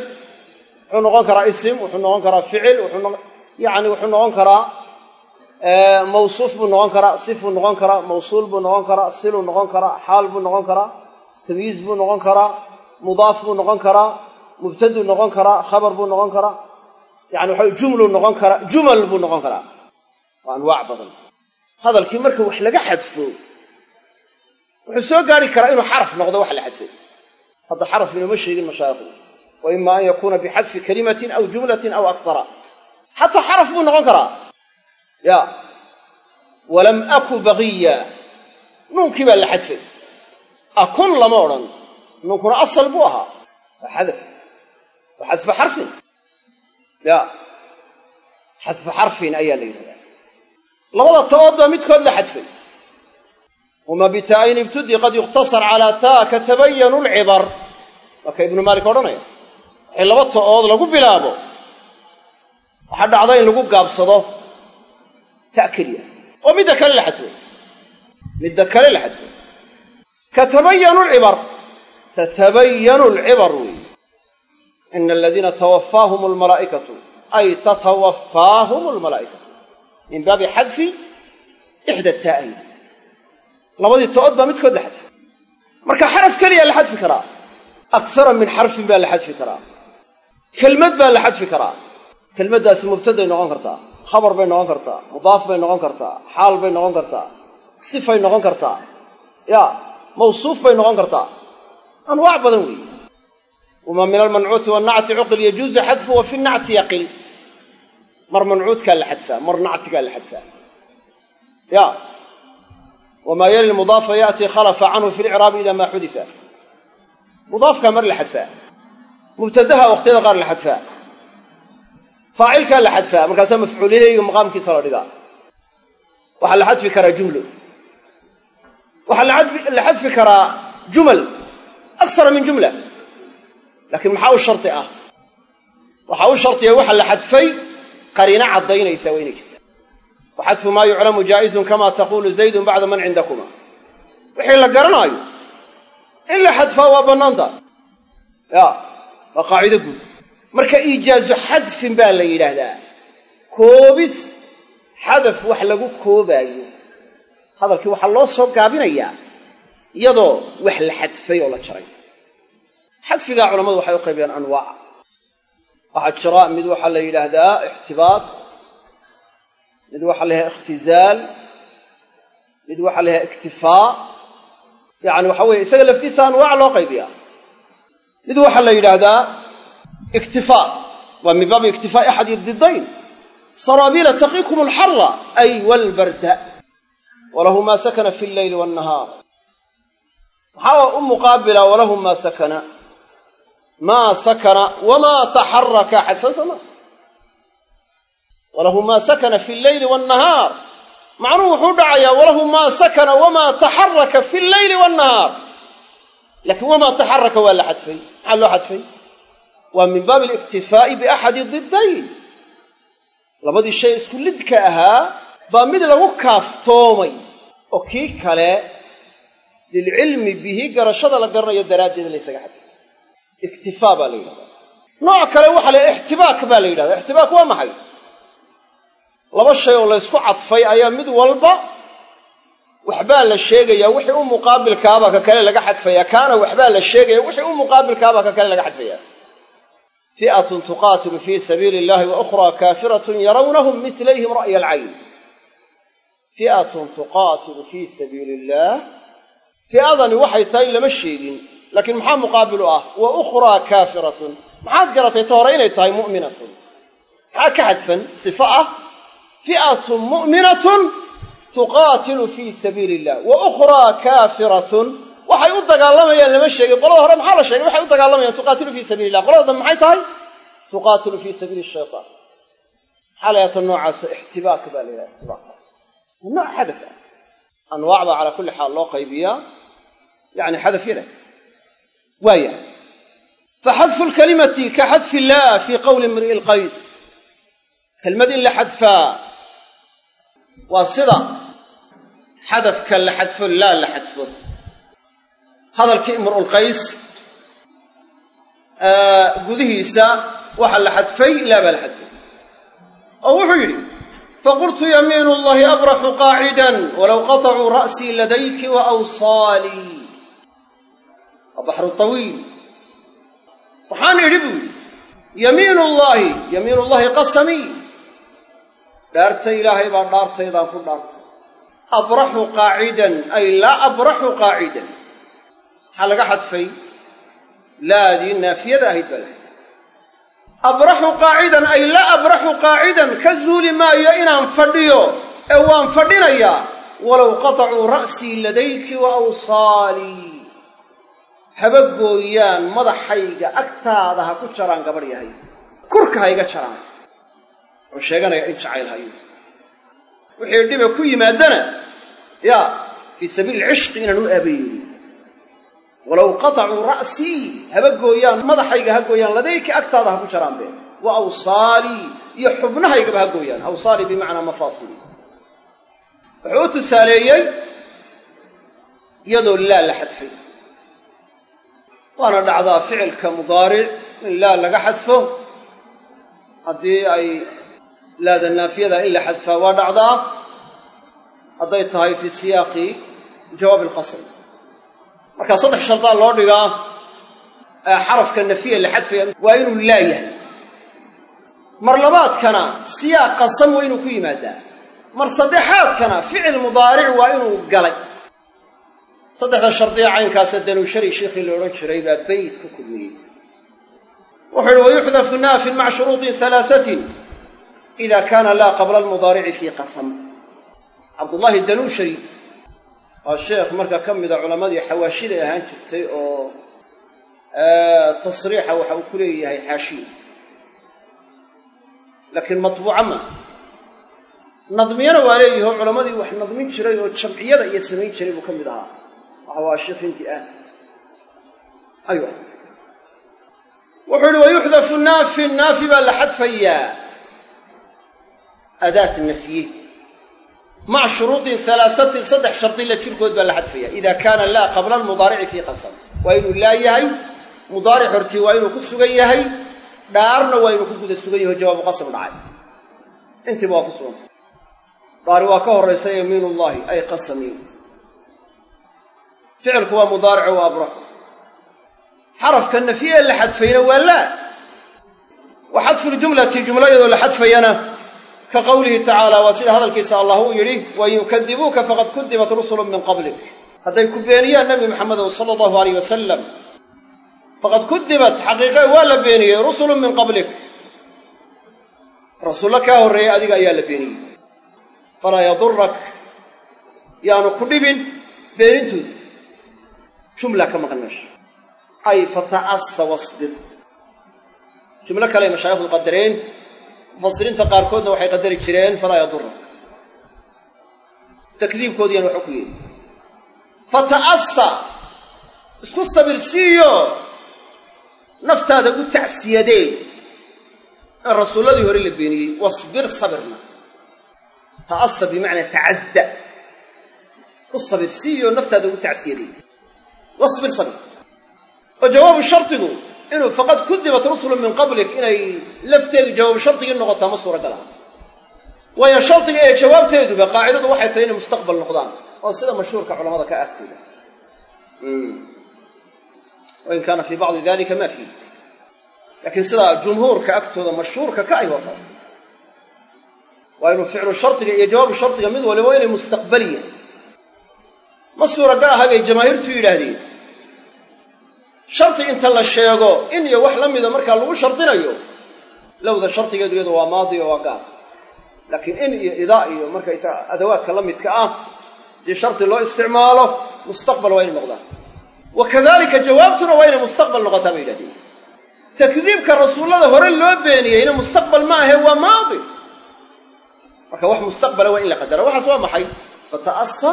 wuxuu noqon karaa isim wuxuu noqon karaa ficil yani wuxuu noqon karaa mawsuuf buu noqon karaa sif buu noqon karaa mawsuul buu noqon karaa siluu noqon karaa xaal buu noqon karaa tamyiiz buu noqon karaa mudaaf buu noqon karaa mubtaduu noqon karaa khabar buu noqon karaa yani waxa jumluu noqon karaa jumal buu noqon karaa waa anwaac badan hadalkii marka wax laga xadfo wuxuu soo gaari karaa inuu xaraf noqdo wax la xadfay hadda xaraf inooma sheegin mashaayikhdu. Wa ima an yakuuna bixadfi kalimatin aw jumlatin aw aksara. Xataa xaraf buu noqon karaa. Ya. Walam aku bagiya nuunkii baa la xadfay. Akun lama odhan. Nuunkuna asal buu ahaa. Waa xadaf. Xarfin. Ya. Xadfu xarfin ayaa la yidhahdaa labada ta'ood baa midkood la xadfay. Wama bitaain ibtudi qad yukhtasar calaa taa katabayanu lcibar waa ka ibnu maalik odhanaya waxay laba ta'ood lagu bilaabo. Waxaa dhacda in lagu gaabsado ta oo midda kale la xadfay. Midda kale la xadfay. Katabayanu lcibar tatabayanu lcibar weeye ina aladiina tawaffaahum almalaa'ikatu ay tatawaffaahum almalaa'ikatu min baabi xadfi ixda taa'ayn labadii ta'ood baa midkood la xadfay marka xaraf keliya la xadfi karaa. Aksara min xarfin baa la xadfi karaa. Kelmad baa la xadfi karaa. Kelmaddaasi mubtaday noqon kartaa. Khabar bay noqon kartaa. Mudaaf bay noqon kartaa. Xaal bay noqon kartaa. Sifay noqon kartaa. Ya mawsuuf bay noqon kartaa. Anwaac badan weeye. Wamaa min almancuuti wannacti cuqil yajuuzu xadfu wa fi mar mancuudkaa la xadfaa mar nactigaa la xadfaa. Ya. Wamaa yali lmudaafa ya'tii khalafa canhu fi lcraabi ida maa xudifa mudaafkaa mar la xadfaa. Mubtadaha waqtiyada qaar la xadfaa. Faacilkaa la xadfaa markaasaa mafcuulilayga maqaamkiisa la dhigaa. Waxaa la xadfi karaa jumlo waxaa la xadfi karaa jumal aksara min jumla. Laakiin maxaa u shari ah? Waxaa u shardiya waxa la xadfay qariino caddaynaysa waa inay jirtaa wa xadfu maa yuclamu jaa'izun kama taqulu zaydun bacda man cindakuma. Wixii la garanaayo in la xadfaa waa bannaanta ya waa qaacido guud. Marka iijaazu xadfin baa la yidhaahdaa. Koobis xadaf wax lagu koobaayo. Hadalkii waxaa loo soo gaabinayaa iyadoo wax la xadfay oo la jaray. Xadfigaa culammadu waxay u qaybiyaan anwaaca waxaa jira mid waxaa la yidhaahdaa ixtibaad mid waxaa la yidhahdaa ikhtizaal mid waxaa la iktifaa. Yacani waxa weeye isaga laftiisa anwaac loo qaybiyaa. Mid waxaa la yidhaahdaa iktifaa waa min baabi iktifaa'i axadi didayn. Saraabiila taqiikum alxara ay walbarda walahu maa sakana fi lleyli wannahaar. Maxaa u muqaabila walahu maa sakana maa sakana wamaa taxaraka xadfan soo walahu maa sakana fi lleyli wannahaar macnuhu wuxuu dhacayaa walahu maa sakana wamaa taxaraka fi lleyli wannahaar laakiin wamaa taxaraka waa la xadfay maxaa loo xadfay waa min baabi aliktifaa'i biaxadi didayn labadii shay isku lidka ahaa baa mid lagu kaaftoomay oo kii kale lilcilmi bihi garashada la garanayo daraaddeed laysaga xadfay iktifaa baa la yidhahdaa nooc kale waxaa la ixtibaak baa la yidhahdaa ixtibaak waa maxay laba shay oo laysku cadfay ayaa mid walba waxbaa la sheegayaa wixii u muqaabilkaabaa ka kale laga xadfaya kaana waxbaa la sheegaya wixii u muqaabilkaabaa ka kale laga xadfaya fi'atun tuqaatilu fii sabiili illahi wa ukhraa kaafiratun yarawnahum mislayhim ra'ya alcayn fi'atun tuqaatilu fii sabiili illaah fi'adani waxay tahay lama sheegin laakiin maxaa muqaabilu ah? Wa ukhraa kaafiratun. Maxaad garatay ta hore inay tahay mu'minatun. Maxaa ka xadfan? Sifo ah. Fi'atun mu'minatun tuqaatilu fii sabiili illah wa ukhraa kaafiratun. Waxay u dagaalamayaan lama sheegin. Qolada hore maxaa la sheegay? Waxay u dagaalamayaan tuqaatilu fii sabiili illah qolada maxay tahay? Tuqaatilu fii sabiili shaytaan. Maxaa la ixtibaak baa la yidhaha ixtibaak. Nooc xadaf ah. Anwaac baa calaa kulli xaal loo qaybiyaa. Yani xadafyadaas waaya. Faxadfu lkalimati ka xadfi illah fii qowli imri'i lqays. Kelmad in la xadfaa waa sida xadafka la xadfo laa la xadfo. Hadalkii imru'ulqays gudihiisa waxa la xadfay laa baa la xadfay. Oo wuxuu yidhi faqultu yamiinu llahi abraxu qaacidan walow qaطacuu ra'sii ladayki wa awsaalii waa baxru tawiil. Waxaan idhi buu yidhi yamiinu llaahi yamiinu llahi qasamii dhaarta ilaahay baa dhaartaydaan ku dhaartay. Abraxu qaacidan ay laa abraxu qaacidan. Maxaa laga xadfay laadii naafiyada ahayd baa lahayd abraxu qaacidan ay laa abraxu qaacidan ka zuuli maayo inaan fadhiyo ee waan fadhinayaa walow qatacuu ra'sii ladayki wa haba gooyaan madaxayga agtaada ha ku jaraan gabadh yahay. Kurka ha iga jaraan. Wuxuu sheeganaya in jacayl hayo wixii dhiba ku yimaadana. Yaa fii sabiili cishqi inaan u aabayeeyo walow qatacuu ra'sii haba gooyaan madaxayga ha gooyaan ladayki agtaada ha ku jaraan be. Wa awsaalii iyo xubnahaygaba ha gooyaan. Awsaalii bimacnaa mafaasili. Wuxuu u tusaaleeyey iyadoo laa la xadfay waana dhacdaa ficilka mudaaric in laa laga xadfo. Haddii ay laada naafiyada in la xadfaa waa dhacdaa hadday tahay fii siyaaqi jawaab alqasr marka saddex shardaa loo dhigaa xarafka nafiya la xadfaya waa inuu laa yahay. Mar labaadkana siyaaq qasam waa inuu ku yimaadaa. Mar saddexaadkana ficil mudaaric waa inuu galay saddexda shardiya caynkaasa danuushari sheikhii la odhan jiray baa beyt ku kulmiyey. Wuxuu ihi wayuxdafu naafin maca shuruuطin halaasatin ida kaana laa qabla almudaarici fii qasam. Cabdullaahi danuushari waa sheekh marka ka mida culammadii xawaashiday ahaan jirtay oo tasriixa waxa uu ku leeyahay xaashiya laakiin matbuuca ma. Nadmiyana waa leeyaho culammadii wax nadmin jiray oo jamciyada iyo samayn jiray buu ka mid ahaa waxa waa sheekh inti ah aywa. Wuxuu ihi wayuxdafu naafi naafi baa la xadfayaa. Adaat nafyi. Maca shuruudin halaasatin saddex shardi la jirkood baa la xadfaya ida kaana laa qabla almudaarici fii qasam. Waa inuu laa yahay mudaaric hortii waa inuu ku sugan yahay dhaarna waa inuu ku guda sugan yaho jawaabu qasam dhacay. Intiiba waa ku sugantay dhaari waa ka horaysa yamiin ullahi ay qasamiin ficilku waa mudaarico waa abraxu xarafka nafye ee la xadfayna waa laa wa xadfu ljumlati jumla iyadoo la xadfayana ka qowlihi tacaala waa sida hadalkiisa allah uu yidhi wain yukadibuuka faqad kudibat rusulun min qablik hadday ku beeniyaan nabi maxamedow sala allahu alayh wasalam faqad kudibat xaqiiqe waa la beeniyey rusulun min qablik rasuullo kaa horreeyey adiga ayaa la beeniyey falaa yadurak yaanu ku dhibin beenintooda jumla ka maqan meesha. Ay fata'assa wasbir. Jumlo kale ay mashaayikhdu qadareen mufasiriinta qaarkoodna waxay qadari jireen falaa yadurak takdiibkoodiiyana waxu ku yeeli fata'assa! Isku sabirsiiyo naftaada u tacsiyadee in rasuulladii hore la beeniyey wasbir sabirna. Ta'assa bimacnaa tacazza ku sabirsiiyo naftaada ugu tacsiyadee wasbir sabir oo jawaabu shardigu inuu faqad kudibat rusulun min qablik inay lafteedu jawaabu shardigii noqotaa ma suuragal aha waayo shardiga ee jawaabteeduba qaacidadu waxay tahay inay mustaqbal noqdaan oo sida mashhuurka culamada ka agtooda wain kaana fii bacdi dalika ma fiih laakiin sidaa jumhuurka agtooda mashhuurka ka ay waa saas waa inuu ficlu shardiga iyo jawaabu shardiga mid waliba inay mustaqbal yahay ma suuragal aha bay jamaahiirtu yidhaahdeen. Shardi inta la sheego in iyo wax la mida markaa lagu shardinayo lowda shardigeedu iyadu waa maadi oo waa gaar. Laakiin in iyo idaa iyo markaysa adawaadka la midka ah dii shardi loo isticmaalo mustaqbal waa inay noqdaan. Wa kadalika jawaabtuna waa inay mustaqbal noqotaa bay yidhahdeen takdiibka rasuullada hore loo beeniyeyna mustaqbal ma ahe waa maadi. Marka wax mustaqbala waa in la qadara waxaas waa maxay? Fata'assa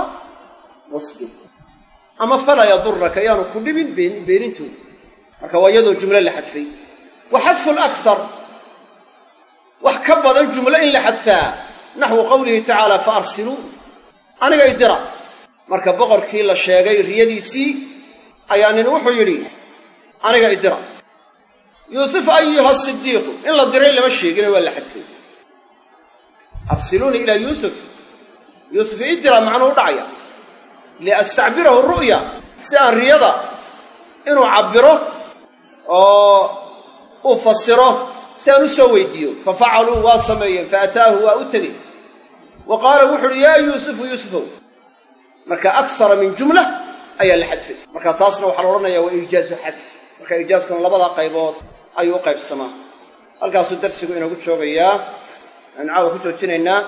wasbir ama falaa yaduraka yaanu ku dhibin beenintooda marka waa iyadoo jumlo la xadfay. Wa xadfu laksar wax ka badan jumlo in la xadfaa. Naxwu qowlihi tacaala fa arsiluu. Aniga idira marka boqorkii la sheegay riyadiisii ayaa nin wuxuu yidhi aniga idira yuusuf ayuha sidiiqu in la diray lama sheegine waa la xadfay. Arsiluunii ilaa yuusuf. Yuusuf idira macnuu dhacaya liastacbirahu ru'ya si aan riyada inuu cabbiro oo uu fasiro si aan u soo weydiiyo. Fa facaluu waa sameeyeen. Fa ataahu waa u tegey. Wa qaala wuxu uhi yaa yuusufu yuusufow. Marka aksara min jumla ayaa la xadfay. Marka taasna waxaa la odhanaya waa iijaazu xadf. Marka iijaaskuna labada qaybood ayuu u qaybsamaa. Halkaasuu darsigu inoogu joogayaa. Aan caawa ku joojinaynaa